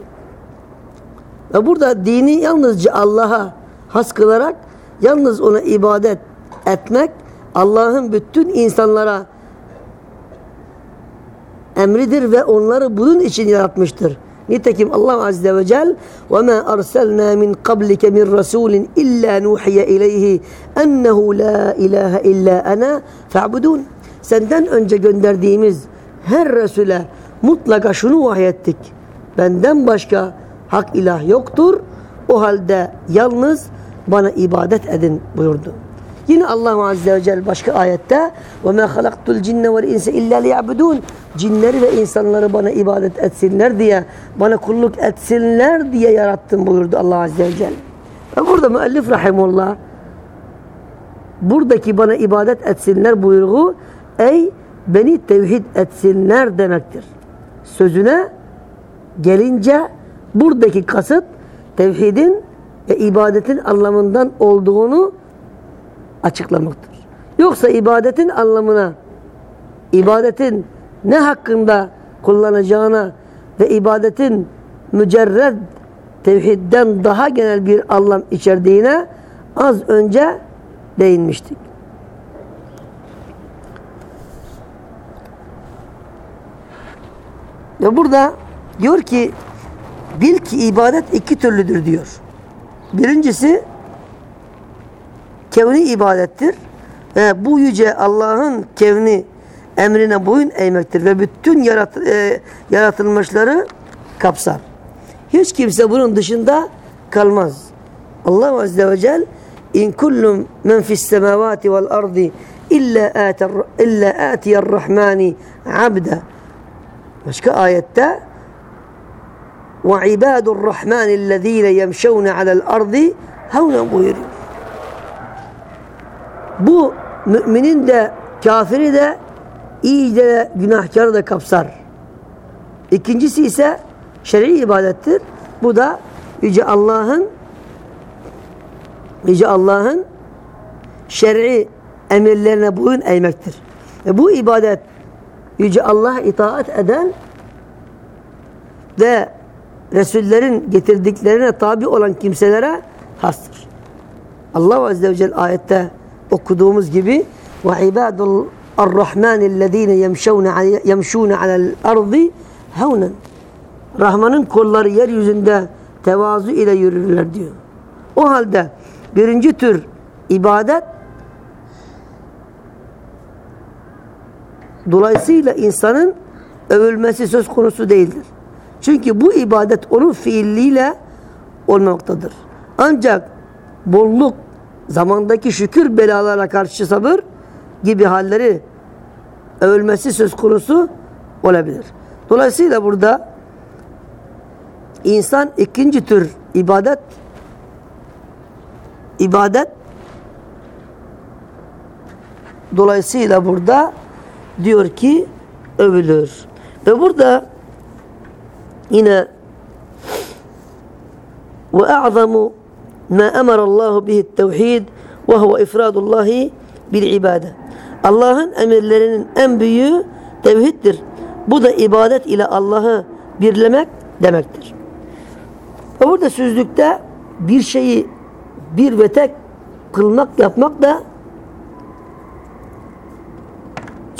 Ve burada dini yalnızca Allah'a has kılarak yalnız ona ibadet etmek Allah'ın bütün insanlara emridir ve onları bunun için yaratmıştır. Nitekim Allah Azze ve Celle وَمَا أَرْسَلْنَا مِنْ قَبْلِكَ مِنْ رَسُولٍ إِلَّا نُوحِيَ إِلَيْهِ أَنَّهُ لَا إِلَٰهَ إِلَّا أَنَا فَاعْبُدُونَ Senden önce gönderdiğimiz her Resul'e mutlaka şunu vahyettik. Benden başka hak ilah yoktur. O halde yalnız bana ibadet edin buyurdu. Yine Allah Azze ve Celle başka ayette وَمَا خَلَقْتُ الْجِنَّ وَالْاِنْسَ اِلَّا لِيَعْبُدُونَ Cinleri ve insanları bana ibadet etsinler diye, bana kulluk etsinler diye yarattım buyurdu Allah Azze ve Celle. Ve burada müellif rahimullah buradaki bana ibadet etsinler buyruğu ey beni tevhid etsinler demektir. Sözüne gelince buradaki kasıt tevhidin ve ibadetin anlamından olduğunu açıklamaktır. Yoksa ibadetin anlamına, ibadetin ne hakkında kullanacağına ve ibadetin mücerred tevhidden daha genel bir anlam içerdiğine az önce değinmiştik. Ve burada diyor ki bil ki ibadet iki türlüdür diyor. Birincisi kevni ibadettir. Ve bu yüce Allah'ın kevni emrine boyun eğmektir ve bütün yarat, e, yaratılmışları kapsar. Hiç kimse bunun dışında kalmaz. Allah Azze ve Celle in kullum men fis semavati vel ardi illa atar illa atiyar rahmani abda. Başka ayette ve ibadur rahmanillezine yemşevne alel ardi havnen buyuruyor. Bu müminin de kafiri de iyice de günahkarı da kapsar. İkincisi ise şer'i ibadettir. Bu da Yüce Allah'ın Yüce Allah'ın şer'i emirlerine boyun eğmektir. Ve bu ibadet Yüce Allah'a itaat eden ve Resullerin getirdiklerine tabi olan kimselere hastır. Allah Azze ve Celle ayette okuduğumuz gibi ve ibadul الرحمن الذين يمشون يمشون على الأرض هونا Rahman'ın kolları yeryüzünde tevazu ile yürürler diyor. O halde birinci tür ibadet dolayısıyla insanın övülmesi söz konusu değildir. Çünkü bu ibadet onun fiilliyle olmaktadır. Ancak bolluk, zamandaki şükür belalara karşı sabır gibi halleri övülmesi söz konusu olabilir. Dolayısıyla burada insan ikinci tür ibadet ibadet dolayısıyla burada diyor ki övülür. Ve burada yine ve a'zamu ma emara Allah bihi tevhid ve huve ifradullahi bil ibadet. Allah'ın emirlerinin en büyüğü tevhiddir. Bu da ibadet ile Allah'ı birlemek demektir. Orada sözlükte bir şeyi bir ve tek kılmak yapmak da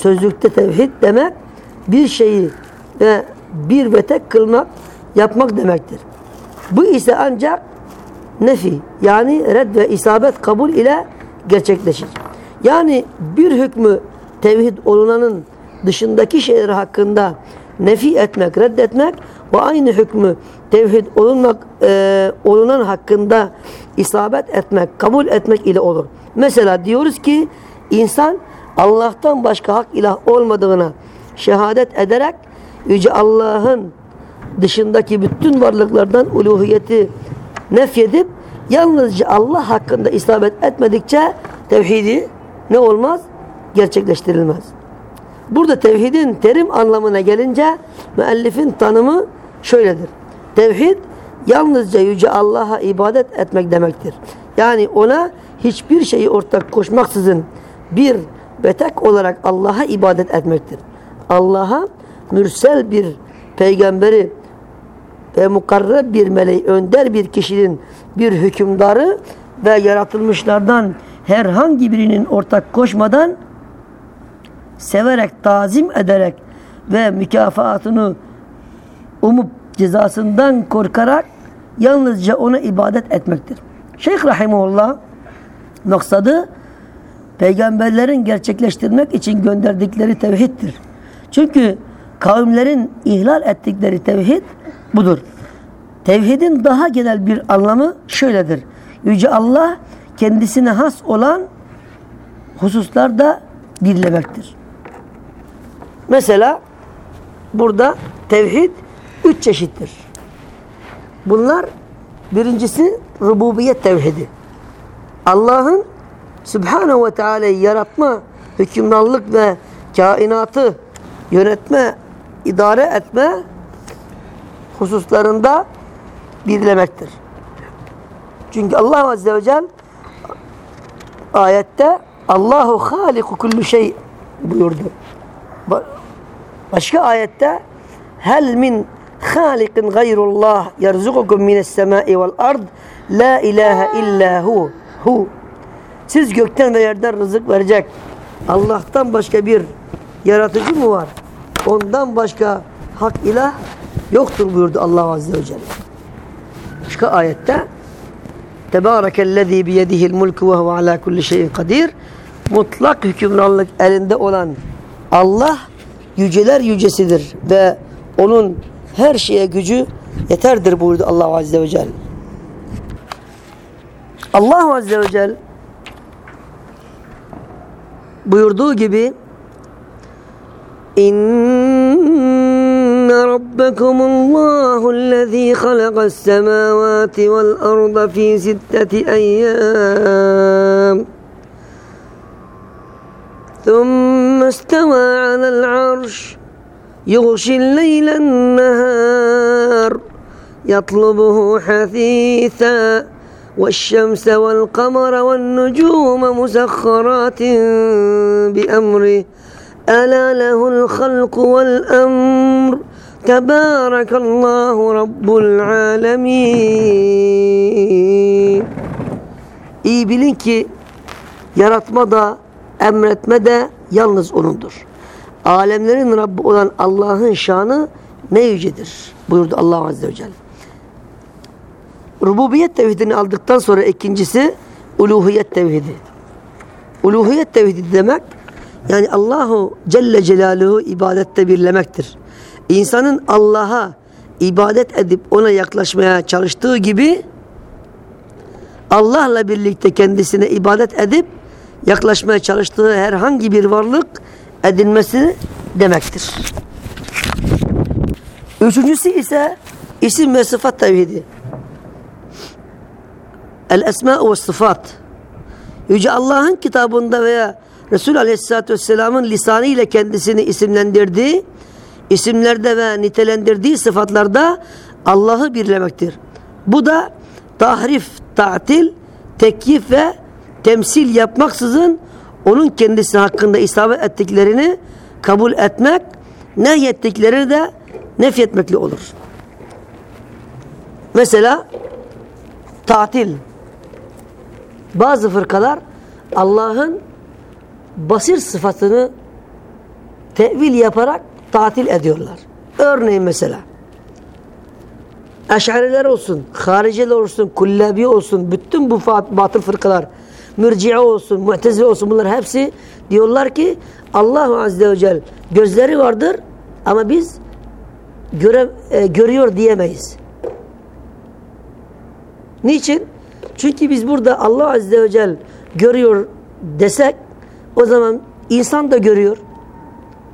sözlükte tevhid demek bir şeyi ve bir ve tek kılmak yapmak demektir. Bu ise ancak nefi yani red ve isabet kabul ile gerçekleşir. Yani bir hükmü tevhid olunanın dışındaki şeyler hakkında nefi etmek, reddetmek ve aynı hükmü tevhid olunmak, e, olunan hakkında isabet etmek, kabul etmek ile olur. Mesela diyoruz ki insan Allah'tan başka hak ilah olmadığına şehadet ederek Yüce Allah'ın dışındaki bütün varlıklardan uluhiyeti nefyedip yalnızca Allah hakkında isabet etmedikçe tevhidi ne olmaz? Gerçekleştirilmez. Burada tevhidin terim anlamına gelince müellifin tanımı şöyledir. Tevhid yalnızca Yüce Allah'a ibadet etmek demektir. Yani ona hiçbir şeyi ortak koşmaksızın bir ve tek olarak Allah'a ibadet etmektir. Allah'a mürsel bir peygamberi ve mukarreb bir meleği, önder bir kişinin bir hükümdarı ve yaratılmışlardan herhangi birinin ortak koşmadan severek, tazim ederek ve mükafatını umup cezasından korkarak yalnızca ona ibadet etmektir. Şeyh Rahimullah maksadı peygamberlerin gerçekleştirmek için gönderdikleri tevhiddir. Çünkü kavimlerin ihlal ettikleri tevhid budur. Tevhidin daha genel bir anlamı şöyledir. Yüce Allah kendisine has olan hususlarda birlemektir. Mesela burada tevhid üç çeşittir. Bunlar birincisi rububiyet tevhidi. Allah'ın Subhanahu ve Teala'yı yaratma, hükümranlık ve kainatı yönetme, idare etme hususlarında birlemektir. Çünkü Allah Azze ve Celle ayette Allahu haliku kullu şey buyurdu. Başka ayette hel min halikin gayrullah yerzukukum mines semai vel ard la ilahe illa hu hu siz gökten ve yerden rızık verecek Allah'tan başka bir yaratıcı mı var? Ondan başka hak ilah yoktur buyurdu Allah Azze ve Celle. Başka ayette Tebârekellezî biyedihil mulku ve huve alâ kulli şeyin kadir mutlak hükümranlık elinde olan Allah yüceler yücesidir ve onun her şeye gücü yeterdir buyurdu Allah Azze ve Celle. Allah Azze ve Celle buyurduğu gibi İnne rabbekumullahu halaqas semavati vel arda fi sitteti eyyam ثم استوى على العرش يغشي الليل النهار يطلبه حثيثا والشمس والقمر والنجوم مسخرات بأمره ألا له الخلق والأمر تبارك الله رب العالمين İyi bilin ki yaratma da emretme de yalnız O'nundur. Alemlerin Rabbi olan Allah'ın şanı ne yücedir buyurdu Allah Azze ve Celle. Rububiyet tevhidini aldıktan sonra ikincisi uluhiyet tevhidi. Uluhiyet tevhidi demek yani Allahu Celle Celaluhu ibadette birlemektir. İnsanın Allah'a ibadet edip ona yaklaşmaya çalıştığı gibi Allah'la birlikte kendisine ibadet edip yaklaşmaya çalıştığı herhangi bir varlık edinmesi demektir. Üçüncüsü ise isim ve sıfat tevhidi. El esma ve sıfat. Yüce Allah'ın kitabında veya Resul Aleyhisselatü Vesselam'ın lisanı ile kendisini isimlendirdiği, isimlerde ve nitelendirdiği sıfatlarda Allah'ı birlemektir. Bu da tahrif, ta'til, tekyif ve temsil yapmaksızın onun kendisi hakkında isabet ettiklerini kabul etmek, nehyettiklerini de nefyetmekle olur. Mesela tatil. Bazı fırkalar Allah'ın basir sıfatını tevil yaparak tatil ediyorlar. Örneğin mesela Eşariler olsun, hariciler olsun, kullabi olsun, bütün bu batıl fırkalar, mürciye olsun, mu'tezile olsun bunlar hepsi diyorlar ki Allah Azze ve Celle gözleri vardır ama biz göre, e, görüyor diyemeyiz. Niçin? Çünkü biz burada Allah Azze ve Celle görüyor desek o zaman insan da görüyor.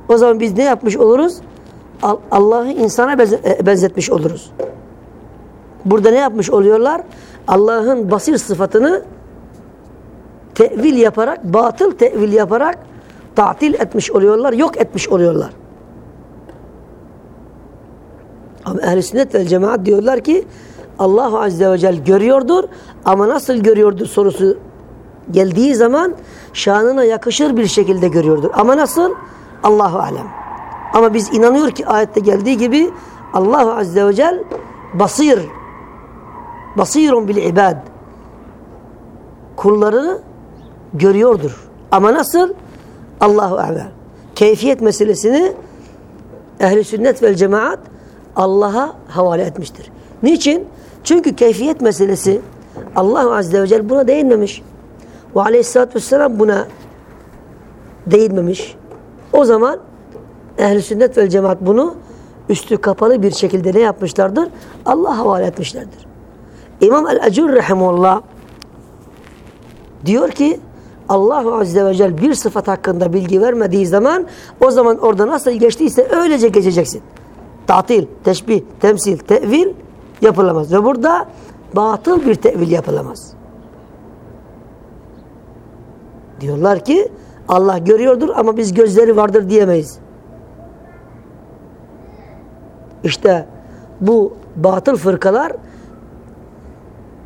O zaman biz ne yapmış oluruz? Allah'ı insana e, benzetmiş oluruz. Burada ne yapmış oluyorlar? Allah'ın basir sıfatını tevil yaparak, batıl tevil yaparak tatil etmiş oluyorlar, yok etmiş oluyorlar. Ama ehl-i sünnet vel cemaat diyorlar ki Allah Azze ve Celle görüyordur ama nasıl görüyordur sorusu geldiği zaman şanına yakışır bir şekilde görüyordur. Ama nasıl? Allahu alem. Ama biz inanıyor ki ayette geldiği gibi Allah Azze ve Celle basir basirun bil ibad kullarını görüyordur. Ama nasıl? Allahu alem. Keyfiyet meselesini ehli sünnet vel cemaat Allah'a havale etmiştir. Niçin? Çünkü keyfiyet meselesi Allah Azze ve Celle buna değinmemiş. Ve aleyhissalatü vesselam buna değinmemiş. O zaman ehli sünnet vel cemaat bunu üstü kapalı bir şekilde ne yapmışlardır? Allah havale etmişlerdir. İmam el-Ecur rahimullah diyor ki Allah Azze ve Celle bir sıfat hakkında bilgi vermediği zaman o zaman orada nasıl geçtiyse öylece geçeceksin. Tatil, teşbih, temsil, tevil yapılamaz. Ve burada batıl bir tevil yapılamaz. Diyorlar ki Allah görüyordur ama biz gözleri vardır diyemeyiz. İşte bu batıl fırkalar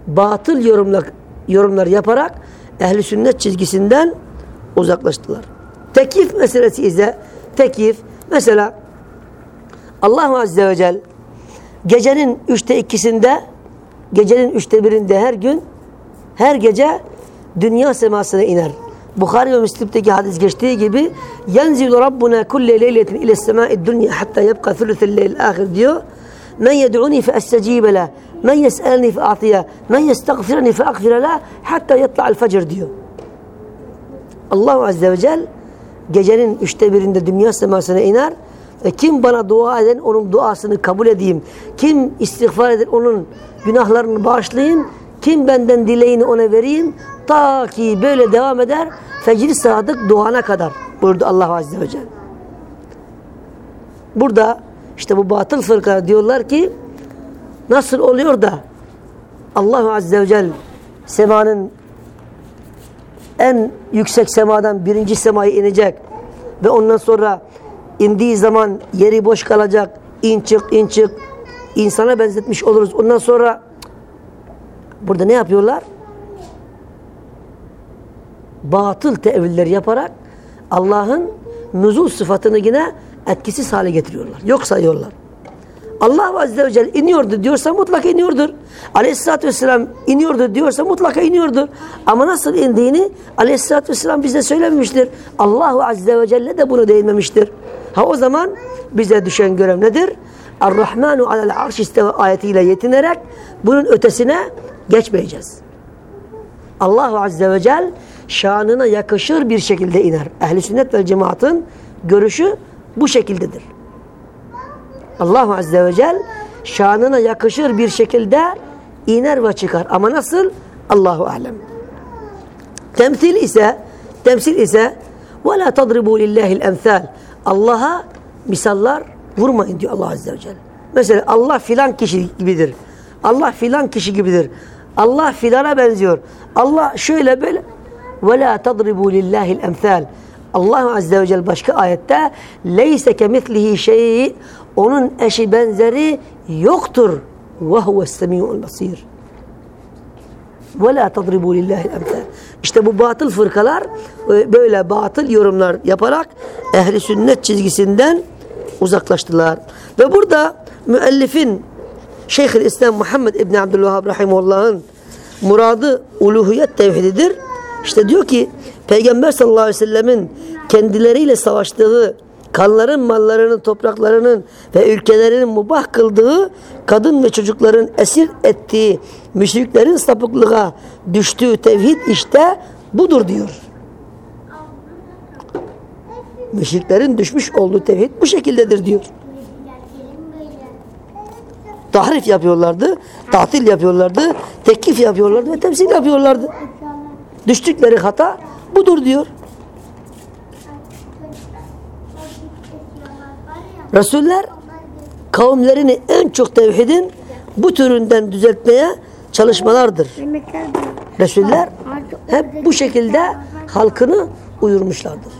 batıl yorumlar, yorumlar yaparak ehli sünnet çizgisinden uzaklaştılar. Tekif meselesi ise tekif mesela Allah Azze ve Celle gecenin üçte ikisinde gecenin üçte birinde her gün her gece dünya semasına iner. Bukhari ve Müslim'deki hadis geçtiği gibi yenzilu Rabbuna kulle leyletin ile semai dünya hatta yebka thuluthul leyl ahir diyor. Estecibe le men yes'elni fe a'tiye men yestagfirni fe agfire le hatta yetla'al fecr diyor. Allah Azze ve Celle gecenin üçte birinde dünya semasına iner ve kim bana dua eden onun duasını kabul edeyim. Kim istiğfar eder onun günahlarını bağışlayayım. Kim benden dileğini ona vereyim. Ta ki böyle devam eder. Fecri sadık doğana kadar buyurdu Allah Azze ve Celle. Burada işte bu batıl fırka diyorlar ki nasıl oluyor da Allah Azze ve Celle semanın en yüksek semadan birinci semaya inecek ve ondan sonra indiği zaman yeri boş kalacak in çık in çık insana benzetmiş oluruz ondan sonra burada ne yapıyorlar batıl teviller yaparak Allah'ın nuzul sıfatını yine etkisiz hale getiriyorlar. Yok sayıyorlar. Allah Azze ve Celle iniyordu diyorsa mutlaka iniyordur. Aleyhisselatü Vesselam iniyordu diyorsa mutlaka iniyordur. Ama nasıl indiğini Aleyhisselatü Vesselam bize söylememiştir. Allahu Azze ve Celle de bunu değinmemiştir. Ha o zaman bize düşen görev nedir? Er-Rahmanu alel arş isteve ayetiyle yetinerek bunun ötesine geçmeyeceğiz. Allahu Azze ve Celle şanına yakışır bir şekilde iner. Ehli sünnet ve cemaatın görüşü bu şekildedir. Allah Azze ve Celle şanına yakışır bir şekilde iner ve çıkar. Ama nasıl? Allahu alem. Temsil ise temsil ise la tadribu lillahi'l emsal. Allah'a misallar vurmayın diyor Allah Azze ve Celle. Mesela Allah filan kişi gibidir. Allah filan kişi gibidir. Allah filana benziyor. Allah şöyle böyle la tadribu lillahi'l emsal. Allah Azze ve Celle başka ayette leyse kemitlihi şey onun eşi benzeri yoktur. Semi'ul basir. Ve la tadribu lillahi'l emsal. İşte bu batıl fırkalar e, böyle batıl yorumlar yaparak ehli sünnet çizgisinden uzaklaştılar. Ve burada müellifin Şeyhül İslam Muhammed İbni Abdülvahhab Rahimullah'ın muradı uluhiyet tevhididir. İşte diyor ki Peygamber sallallahu aleyhi ve sellemin kendileriyle savaştığı kanların, mallarının, topraklarının ve ülkelerinin mubah kıldığı, kadın ve çocukların esir ettiği, müşriklerin sapıklığa düştüğü tevhid işte budur diyor. Müşriklerin düşmüş olduğu tevhid bu şekildedir diyor. Tahrif yapıyorlardı, tatil yapıyorlardı, teklif yapıyorlardı ve temsil yapıyorlardı. Düştükleri hata budur diyor. Resuller kavimlerini en çok tevhidin bu türünden düzeltmeye çalışmalardır. Resuller hep bu şekilde halkını uyurmuşlardır.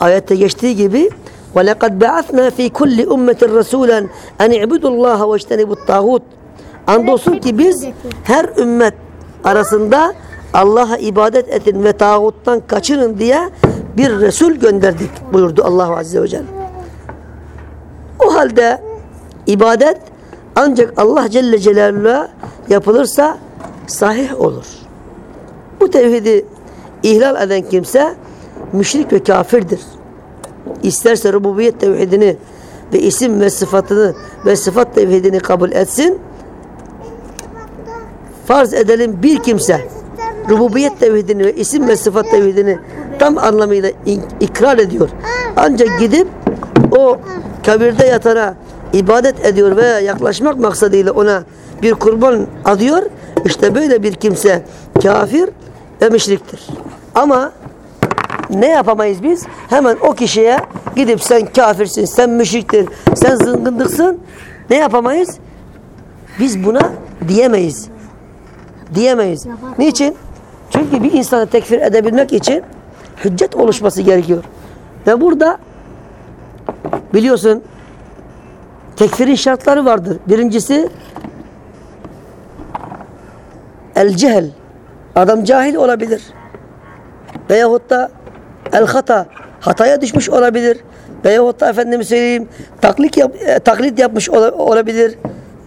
Ayette geçtiği gibi وَلَقَدْ بَعَثْنَا ف۪ي كُلِّ اُمَّةٍ رَسُولًا اَنْ اِعْبُدُوا اللّٰهَ وَاجْتَنِبُوا الطَّاغُوتِ Andolsun ki biz her ümmet arasında Allah'a ibadet edin ve tağuttan kaçının diye bir Resul gönderdik buyurdu Allah Azze ve Celle. O halde ibadet ancak Allah Celle Celaluhu'ya yapılırsa sahih olur. Bu tevhidi ihlal eden kimse müşrik ve kafirdir. İsterse rububiyet tevhidini ve isim ve sıfatını ve sıfat tevhidini kabul etsin. Farz edelim bir kimse rububiyet tevhidini ve isim ve sıfat tevhidini tam anlamıyla ikrar ediyor. Ancak gidip o kabirde yatana ibadet ediyor veya yaklaşmak maksadıyla ona bir kurban adıyor. İşte böyle bir kimse kafir ve müşriktir. Ama ne yapamayız biz? Hemen o kişiye gidip sen kafirsin, sen müşriktir, sen zıngındıksın. Ne yapamayız? Biz buna diyemeyiz. Diyemeyiz. Niçin? Çünkü bir insanı tekfir edebilmek için hüccet oluşması gerekiyor. Ve burada biliyorsun tekfirin şartları vardır. Birincisi el cehel. Adam cahil olabilir. Veyahut da el hata. Hataya düşmüş olabilir. Veyahut da efendime söyleyeyim taklit, yap, e, taklit yapmış olabilir.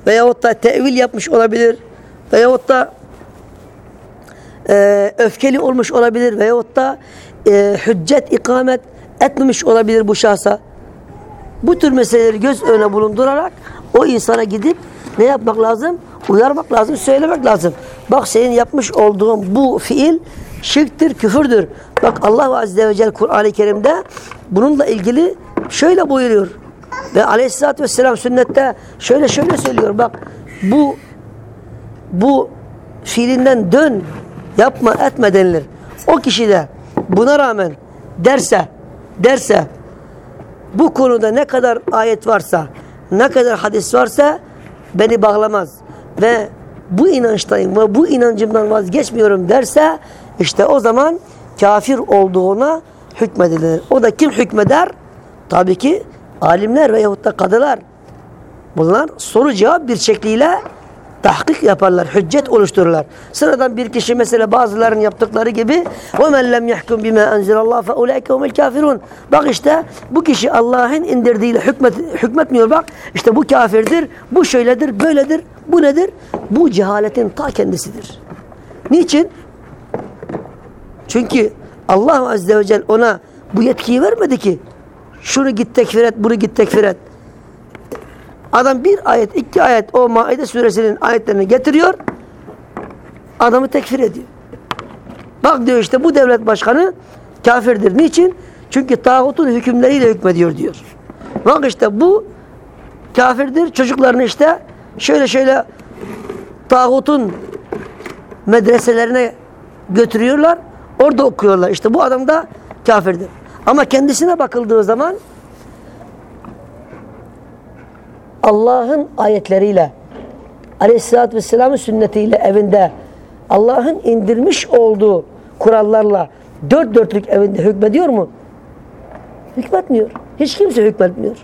Veyahut da tevil yapmış olabilir. Veyahut da e, öfkeli olmuş olabilir veyahut da e, hüccet ikamet etmemiş olabilir bu şahsa. Bu tür meseleleri göz önüne bulundurarak o insana gidip ne yapmak lazım? Uyarmak lazım, söylemek lazım. Bak senin yapmış olduğun bu fiil şirktir, küfürdür. Bak Allah Azze ve Celle Kur'an-ı Kerim'de bununla ilgili şöyle buyuruyor. Ve Aleyhisselatü Vesselam sünnette şöyle şöyle söylüyor. Bak bu bu fiilinden dön yapma etme denilir. O kişi de buna rağmen derse derse bu konuda ne kadar ayet varsa ne kadar hadis varsa beni bağlamaz ve bu inançtayım ve bu inancımdan vazgeçmiyorum derse işte o zaman kafir olduğuna hükmedilir. O da kim hükmeder? Tabii ki alimler veyahut da kadılar. Bunlar soru cevap bir şekliyle tahkik yaparlar, hüccet oluştururlar. Sıradan bir kişi mesela bazıların yaptıkları gibi وَمَنْ لَمْ يَحْكُمْ بِمَا أَنْزِلَ اللّٰهِ فَاُولَٰئِكَ هُمُ الْكَافِرُونَ Bak işte bu kişi Allah'ın indirdiğiyle hükmet, hükmetmiyor bak. işte bu kafirdir, bu şöyledir, böyledir, bu nedir? Bu cehaletin ta kendisidir. Niçin? Çünkü Allah Azze ve Celle ona bu yetkiyi vermedi ki. Şunu git tekfir et, bunu git tekfir et. Adam bir ayet, iki ayet o Maide suresinin ayetlerini getiriyor. Adamı tekfir ediyor. Bak diyor işte bu devlet başkanı kafirdir. Niçin? Çünkü tağutun hükümleriyle hükmediyor diyor. Bak işte bu kafirdir. Çocuklarını işte şöyle şöyle tağutun medreselerine götürüyorlar. Orada okuyorlar. İşte bu adam da kafirdir. Ama kendisine bakıldığı zaman Allah'ın ayetleriyle Aleyhisselatü Vesselam'ın sünnetiyle evinde Allah'ın indirmiş olduğu kurallarla dört dörtlük evinde hükmediyor mu? Hükmetmiyor. Hiç kimse hükmetmiyor.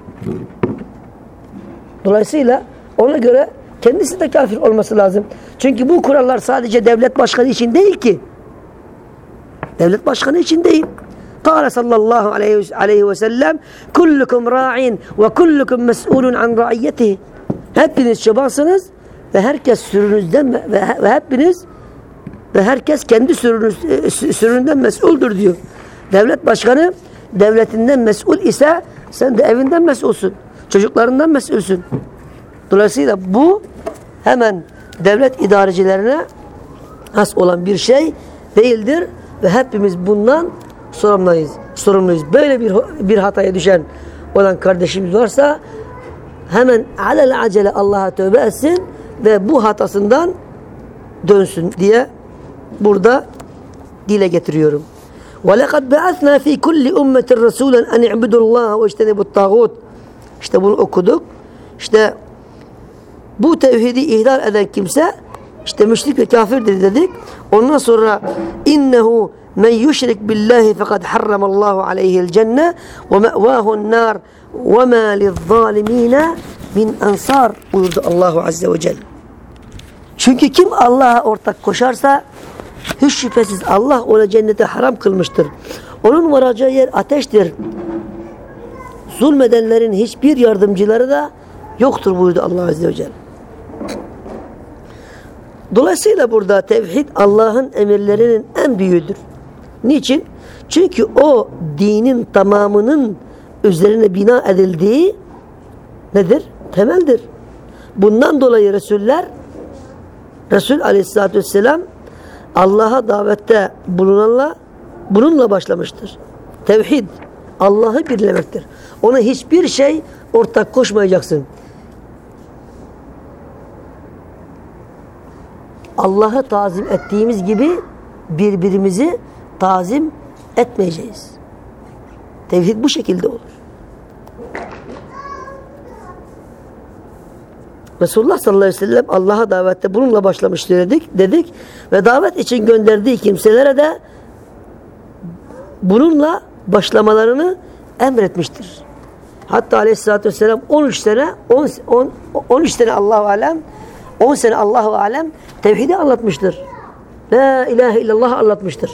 Dolayısıyla ona göre kendisi de kafir olması lazım. Çünkü bu kurallar sadece devlet başkanı için değil ki. Devlet başkanı için değil. قال صلى الله عليه عليه وسلم كلكم راع وكلكم مسؤول عن رعيته hepiniz çobansınız ve herkes sürünüzden ve, ve hepiniz ve herkes kendi sürünüz, e, sürününden mesuldür diyor. Devlet başkanı devletinden mesul ise sen de evinden mesulsün. Çocuklarından mesulsün. Dolayısıyla bu hemen devlet idarecilerine has olan bir şey değildir ve hepimiz bundan sorumluyuz. sorumluyuz. Böyle bir bir hataya düşen olan kardeşimiz varsa hemen alel acele Allah'a tövbe etsin ve bu hatasından dönsün diye burada dile getiriyorum. وَلَقَدْ بَعَثْنَا ف۪ي كُلِّ اُمَّةٍ رَسُولًا اَنْ اِعْبُدُوا اللّٰهَ وَاجْتَنِبُوا الطَّاغُوتِ İşte bunu okuduk. İşte bu tevhidi ihlal eden kimse işte müşrik ve kafirdir dedik. Ondan sonra innehu men yüşrik billahi fekad harramallahu aleyhi'l cenne ve me'vahu'n nar ve ma lizzalimin min ansar buyurdu Allahu azze ve celle. Çünkü kim Allah'a ortak koşarsa hiç şüphesiz Allah ona cennete haram kılmıştır. Onun varacağı yer ateştir. Zulmedenlerin hiçbir yardımcıları da yoktur buyurdu Allah Azze ve Celle. Dolayısıyla burada tevhid Allah'ın emirlerinin en büyüğüdür. Niçin? Çünkü o dinin tamamının üzerine bina edildiği nedir? Temeldir. Bundan dolayı Resuller Resul Aleyhisselatü Vesselam Allah'a davette bulunanla bununla başlamıştır. Tevhid Allah'ı birlemektir. Ona hiçbir şey ortak koşmayacaksın. Allah'ı tazim ettiğimiz gibi birbirimizi tazim etmeyeceğiz. Tevhid bu şekilde olur. Resulullah sallallahu aleyhi ve sellem Allah'a davette bununla başlamış dedik, dedik ve davet için gönderdiği kimselere de bununla başlamalarını emretmiştir. Hatta aleyhissalatü vesselam 13 sene 10, 10, 13 sene Allahu alem 10 sene Allahu alem tevhidi anlatmıştır. La ilahe illallah anlatmıştır.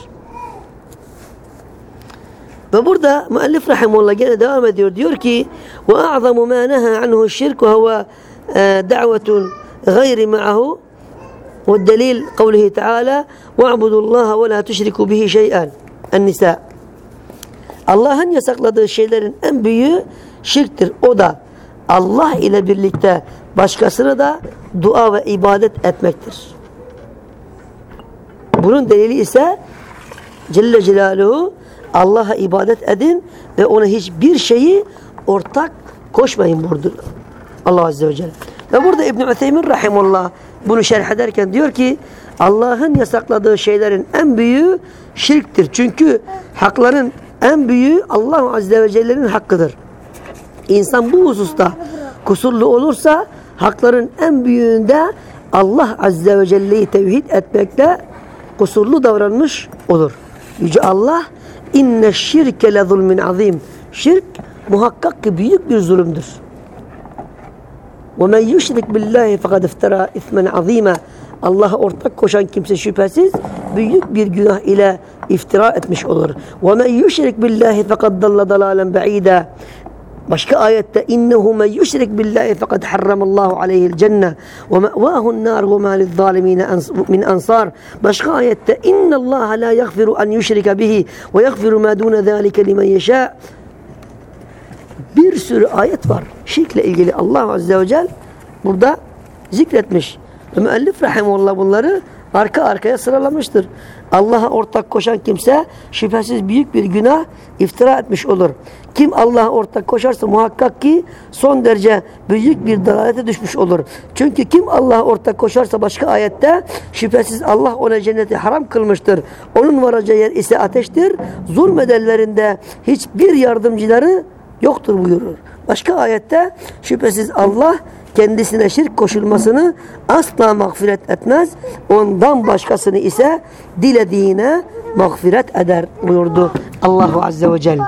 Ve burada müellif rahimullah gene devam ediyor. Diyor ki ve a'zamu ma neha anhu şirk ve huve دعوة غير معه والدليل قوله تعالى واعبدوا الله ولا تشركوا به شيئا النساء Allah'ın yasakladığı şeylerin en büyüğü şirktir. O da Allah ile birlikte başkasına da dua ve ibadet etmektir. Bunun delili ise Celle Celaluhu Allah'a ibadet edin ve ona hiçbir şeyi ortak koşmayın buyurdu. Allah Azze ve Celle. Ve burada İbn-i Ütheymin Rahimullah bunu şerh ederken diyor ki Allah'ın yasakladığı şeylerin en büyüğü şirktir. Çünkü hakların en büyüğü Allah Azze ve Celle'nin hakkıdır. İnsan bu hususta kusurlu olursa hakların en büyüğünde Allah Azze ve Celle'yi tevhid etmekte kusurlu davranmış olur. Yüce Allah inne şirke le zulmin azim. Şirk muhakkak ki büyük bir zulümdür. وَمَنْ يُشْرِكْ بِاللّٰهِ فَقَدْ اِفْتَرَى اِثْمًا عَظ۪يمًا Allah'a ortak koşan kimse şüphesiz büyük bir günah ile iftira etmiş olur. وَمَنْ يُشْرِكْ بِاللّٰهِ فَقَدْ ضَلَّ ضَلَالًا بَعِيدًا باشكا آيات إنه من يشرك بالله فقد حرم الله عليه الجنة ومأواه النار وما للظالمين من أنصار. باشكا آيات إن الله لا يغفر أن يشرك به ويغفر ما دون ذلك لمن يشاء. بير سورة آيات بار. شكل إلجلي الله عز وجل. برضا ذكرت مش. المؤلف رحمه الله بالله arka arkaya sıralamıştır. Allah'a ortak koşan kimse şüphesiz büyük bir günah iftira etmiş olur. Kim Allah'a ortak koşarsa muhakkak ki son derece büyük bir dalalete düşmüş olur. Çünkü kim Allah'a ortak koşarsa başka ayette şüphesiz Allah ona cenneti haram kılmıştır. Onun varacağı yer ise ateştir. Zulmedenlerinde hiçbir yardımcıları yoktur buyurur. Başka ayette şüphesiz Allah kendisine şirk koşulmasını asla mağfiret etmez. Ondan başkasını ise dilediğine mağfiret eder buyurdu Allahu Azze ve Celle.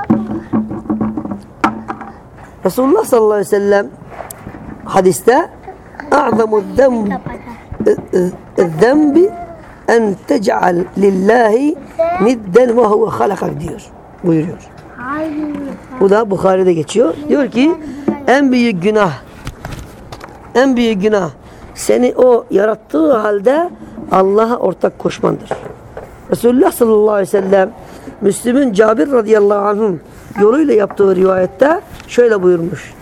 Resulullah sallallahu aleyhi ve sellem hadiste a'zamu zembi en tec'al lillahi nidden ve huve halakak diyor. buyuruyor. Bu da Bukhari'de geçiyor. Diyor ki en büyük günah en büyük günah seni o yarattığı halde Allah'a ortak koşmandır. Resulullah sallallahu aleyhi ve sellem Müslüm'ün Cabir radıyallahu anh'ın yoluyla yaptığı rivayette şöyle buyurmuş.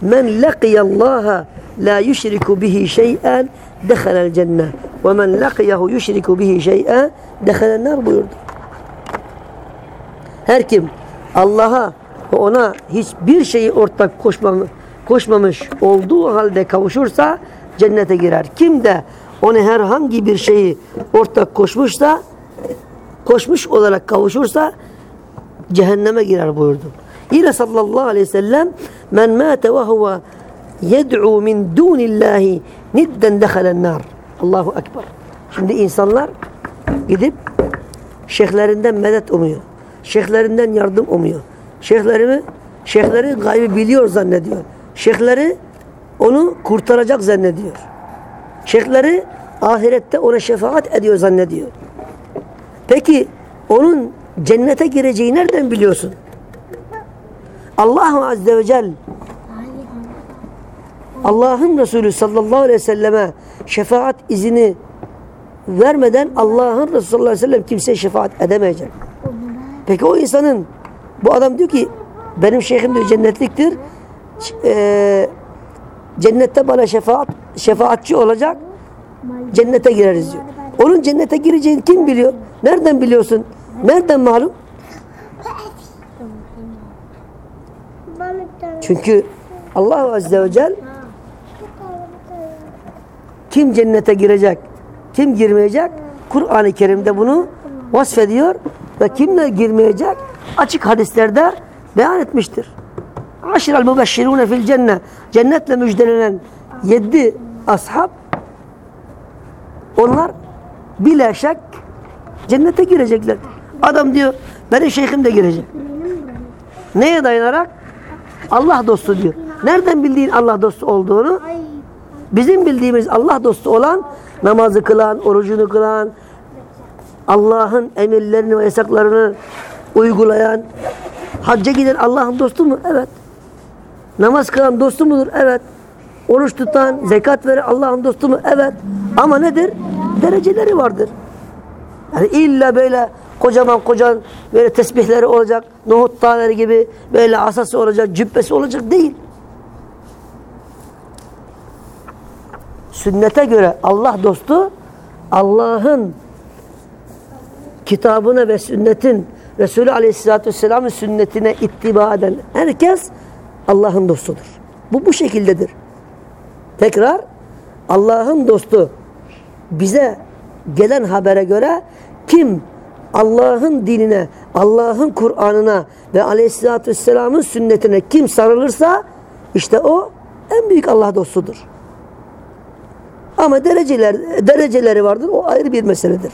Men laqiyallaha la yushriku bihi şey'en dehalel cennet ve men laqiyahu yushriku bihi şey'en dehalel nar buyurdu. Her kim Allah'a ve ona hiçbir şeyi ortak koşmam, koşmamış olduğu halde kavuşursa cennete girer. Kim de ona herhangi bir şeyi ortak koşmuşsa koşmuş olarak kavuşursa cehenneme girer buyurdu. Yine sallallahu aleyhi ve sellem men mâte ve huve yed'u min dunillahi nidden dehalen nar. Allahu Ekber. Şimdi insanlar gidip şeyhlerinden medet umuyor. Şeyhlerinden yardım umuyor. Şeyhlerimi, şeyhleri gaybı biliyor zannediyor. Şeyhleri onu kurtaracak zannediyor. Şeyhleri ahirette ona şefaat ediyor zannediyor. Peki onun cennete gireceği nereden biliyorsun? Allahu Azze ve Celle Allah'ın Resulü sallallahu aleyhi ve selleme şefaat izini vermeden Allah'ın Resulü sallallahu aleyhi ve sellem kimseye şefaat edemeyecek. Peki o insanın bu adam diyor ki benim şeyhim diyor cennetliktir. Eee cennette bana şefaat şefaatçi olacak. Cennete gireriz diyor. Onun cennete gireceğini kim biliyor? Nereden biliyorsun? Nereden malum? Çünkü Allah Azze ve Celle kim cennete girecek, kim girmeyecek? Kur'an-ı Kerim'de bunu vasfediyor ve kimle girmeyecek? Açık hadislerde beyan etmiştir. Aşiral mübeşşirune fil cennet. Cennetle müjdelenen yedi ashab onlar bile şek cennete girecekler. Adam diyor benim şeyhim de girecek. Neye dayanarak? Allah dostu diyor. Nereden bildiğin Allah dostu olduğunu? Bizim bildiğimiz Allah dostu olan namazı kılan, orucunu kılan, Allah'ın emirlerini ve yasaklarını uygulayan, hacca giden Allah'ın dostu mu? Evet. Namaz kılan dostu mudur? Evet. Oruç tutan, zekat veren Allah'ın dostu mu? Evet. Ama nedir? Dereceleri vardır. Yani illa böyle kocaman kocaman böyle tesbihleri olacak, nohut taneleri gibi böyle asası olacak, cübbesi olacak değil. Sünnete göre Allah dostu Allah'ın kitabına ve sünnetin Resulü Aleyhisselatü Vesselam'ın sünnetine ittiba eden herkes Allah'ın dostudur. Bu bu şekildedir. Tekrar Allah'ın dostu bize gelen habere göre kim Allah'ın dinine, Allah'ın Kur'an'ına ve Aleyhisselatü Vesselam'ın sünnetine kim sarılırsa işte o en büyük Allah dostudur. Ama dereceler, dereceleri vardır. O ayrı bir meseledir.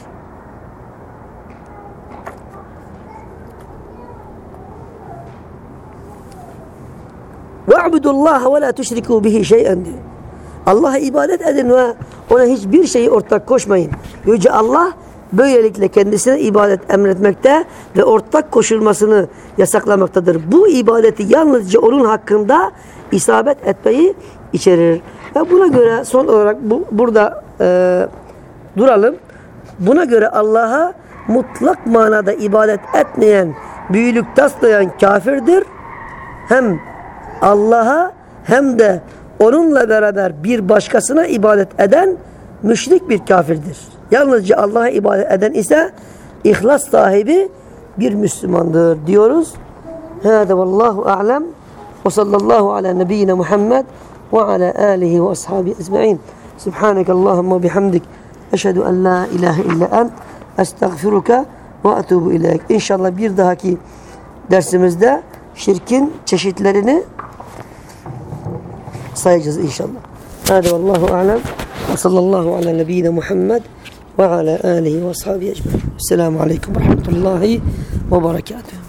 وَاعْبُدُ اللّٰهَ وَلَا تُشْرِكُوا بِهِ شَيْئًا diyor. Allah'a ibadet edin ve ona hiçbir şeyi ortak koşmayın. Yüce Allah böylelikle kendisine ibadet emretmekte ve ortak koşulmasını yasaklamaktadır. Bu ibadeti yalnızca onun hakkında isabet etmeyi içerir. Ve buna göre son olarak bu, burada e, duralım. Buna göre Allah'a mutlak manada ibadet etmeyen, büyülük taslayan kafirdir. Hem Allah'a hem de onunla beraber bir başkasına ibadet eden müşrik bir kafirdir. Yalnızca Allah'a ibadet eden ise ihlas sahibi bir Müslümandır diyoruz. Hâde vallahu a'lem ve sallallahu ala nebiyyina Muhammed ve ala alihi ve ashabi ecma'in. Subhaneke Allahumma bihamdik. Eşhedü en la ilahe illa ent. Estağfiruka ve etubu ileyk. İnşallah bir dahaki dersimizde şirkin çeşitlerini sayacağız inşallah. Hadi vallahu alem ve sallallahu ala nebiyyina Muhammed ve ala alihi ve ashabihi ecmaîn. Selamun aleyküm ve rahmetullahi ve berekatuhu.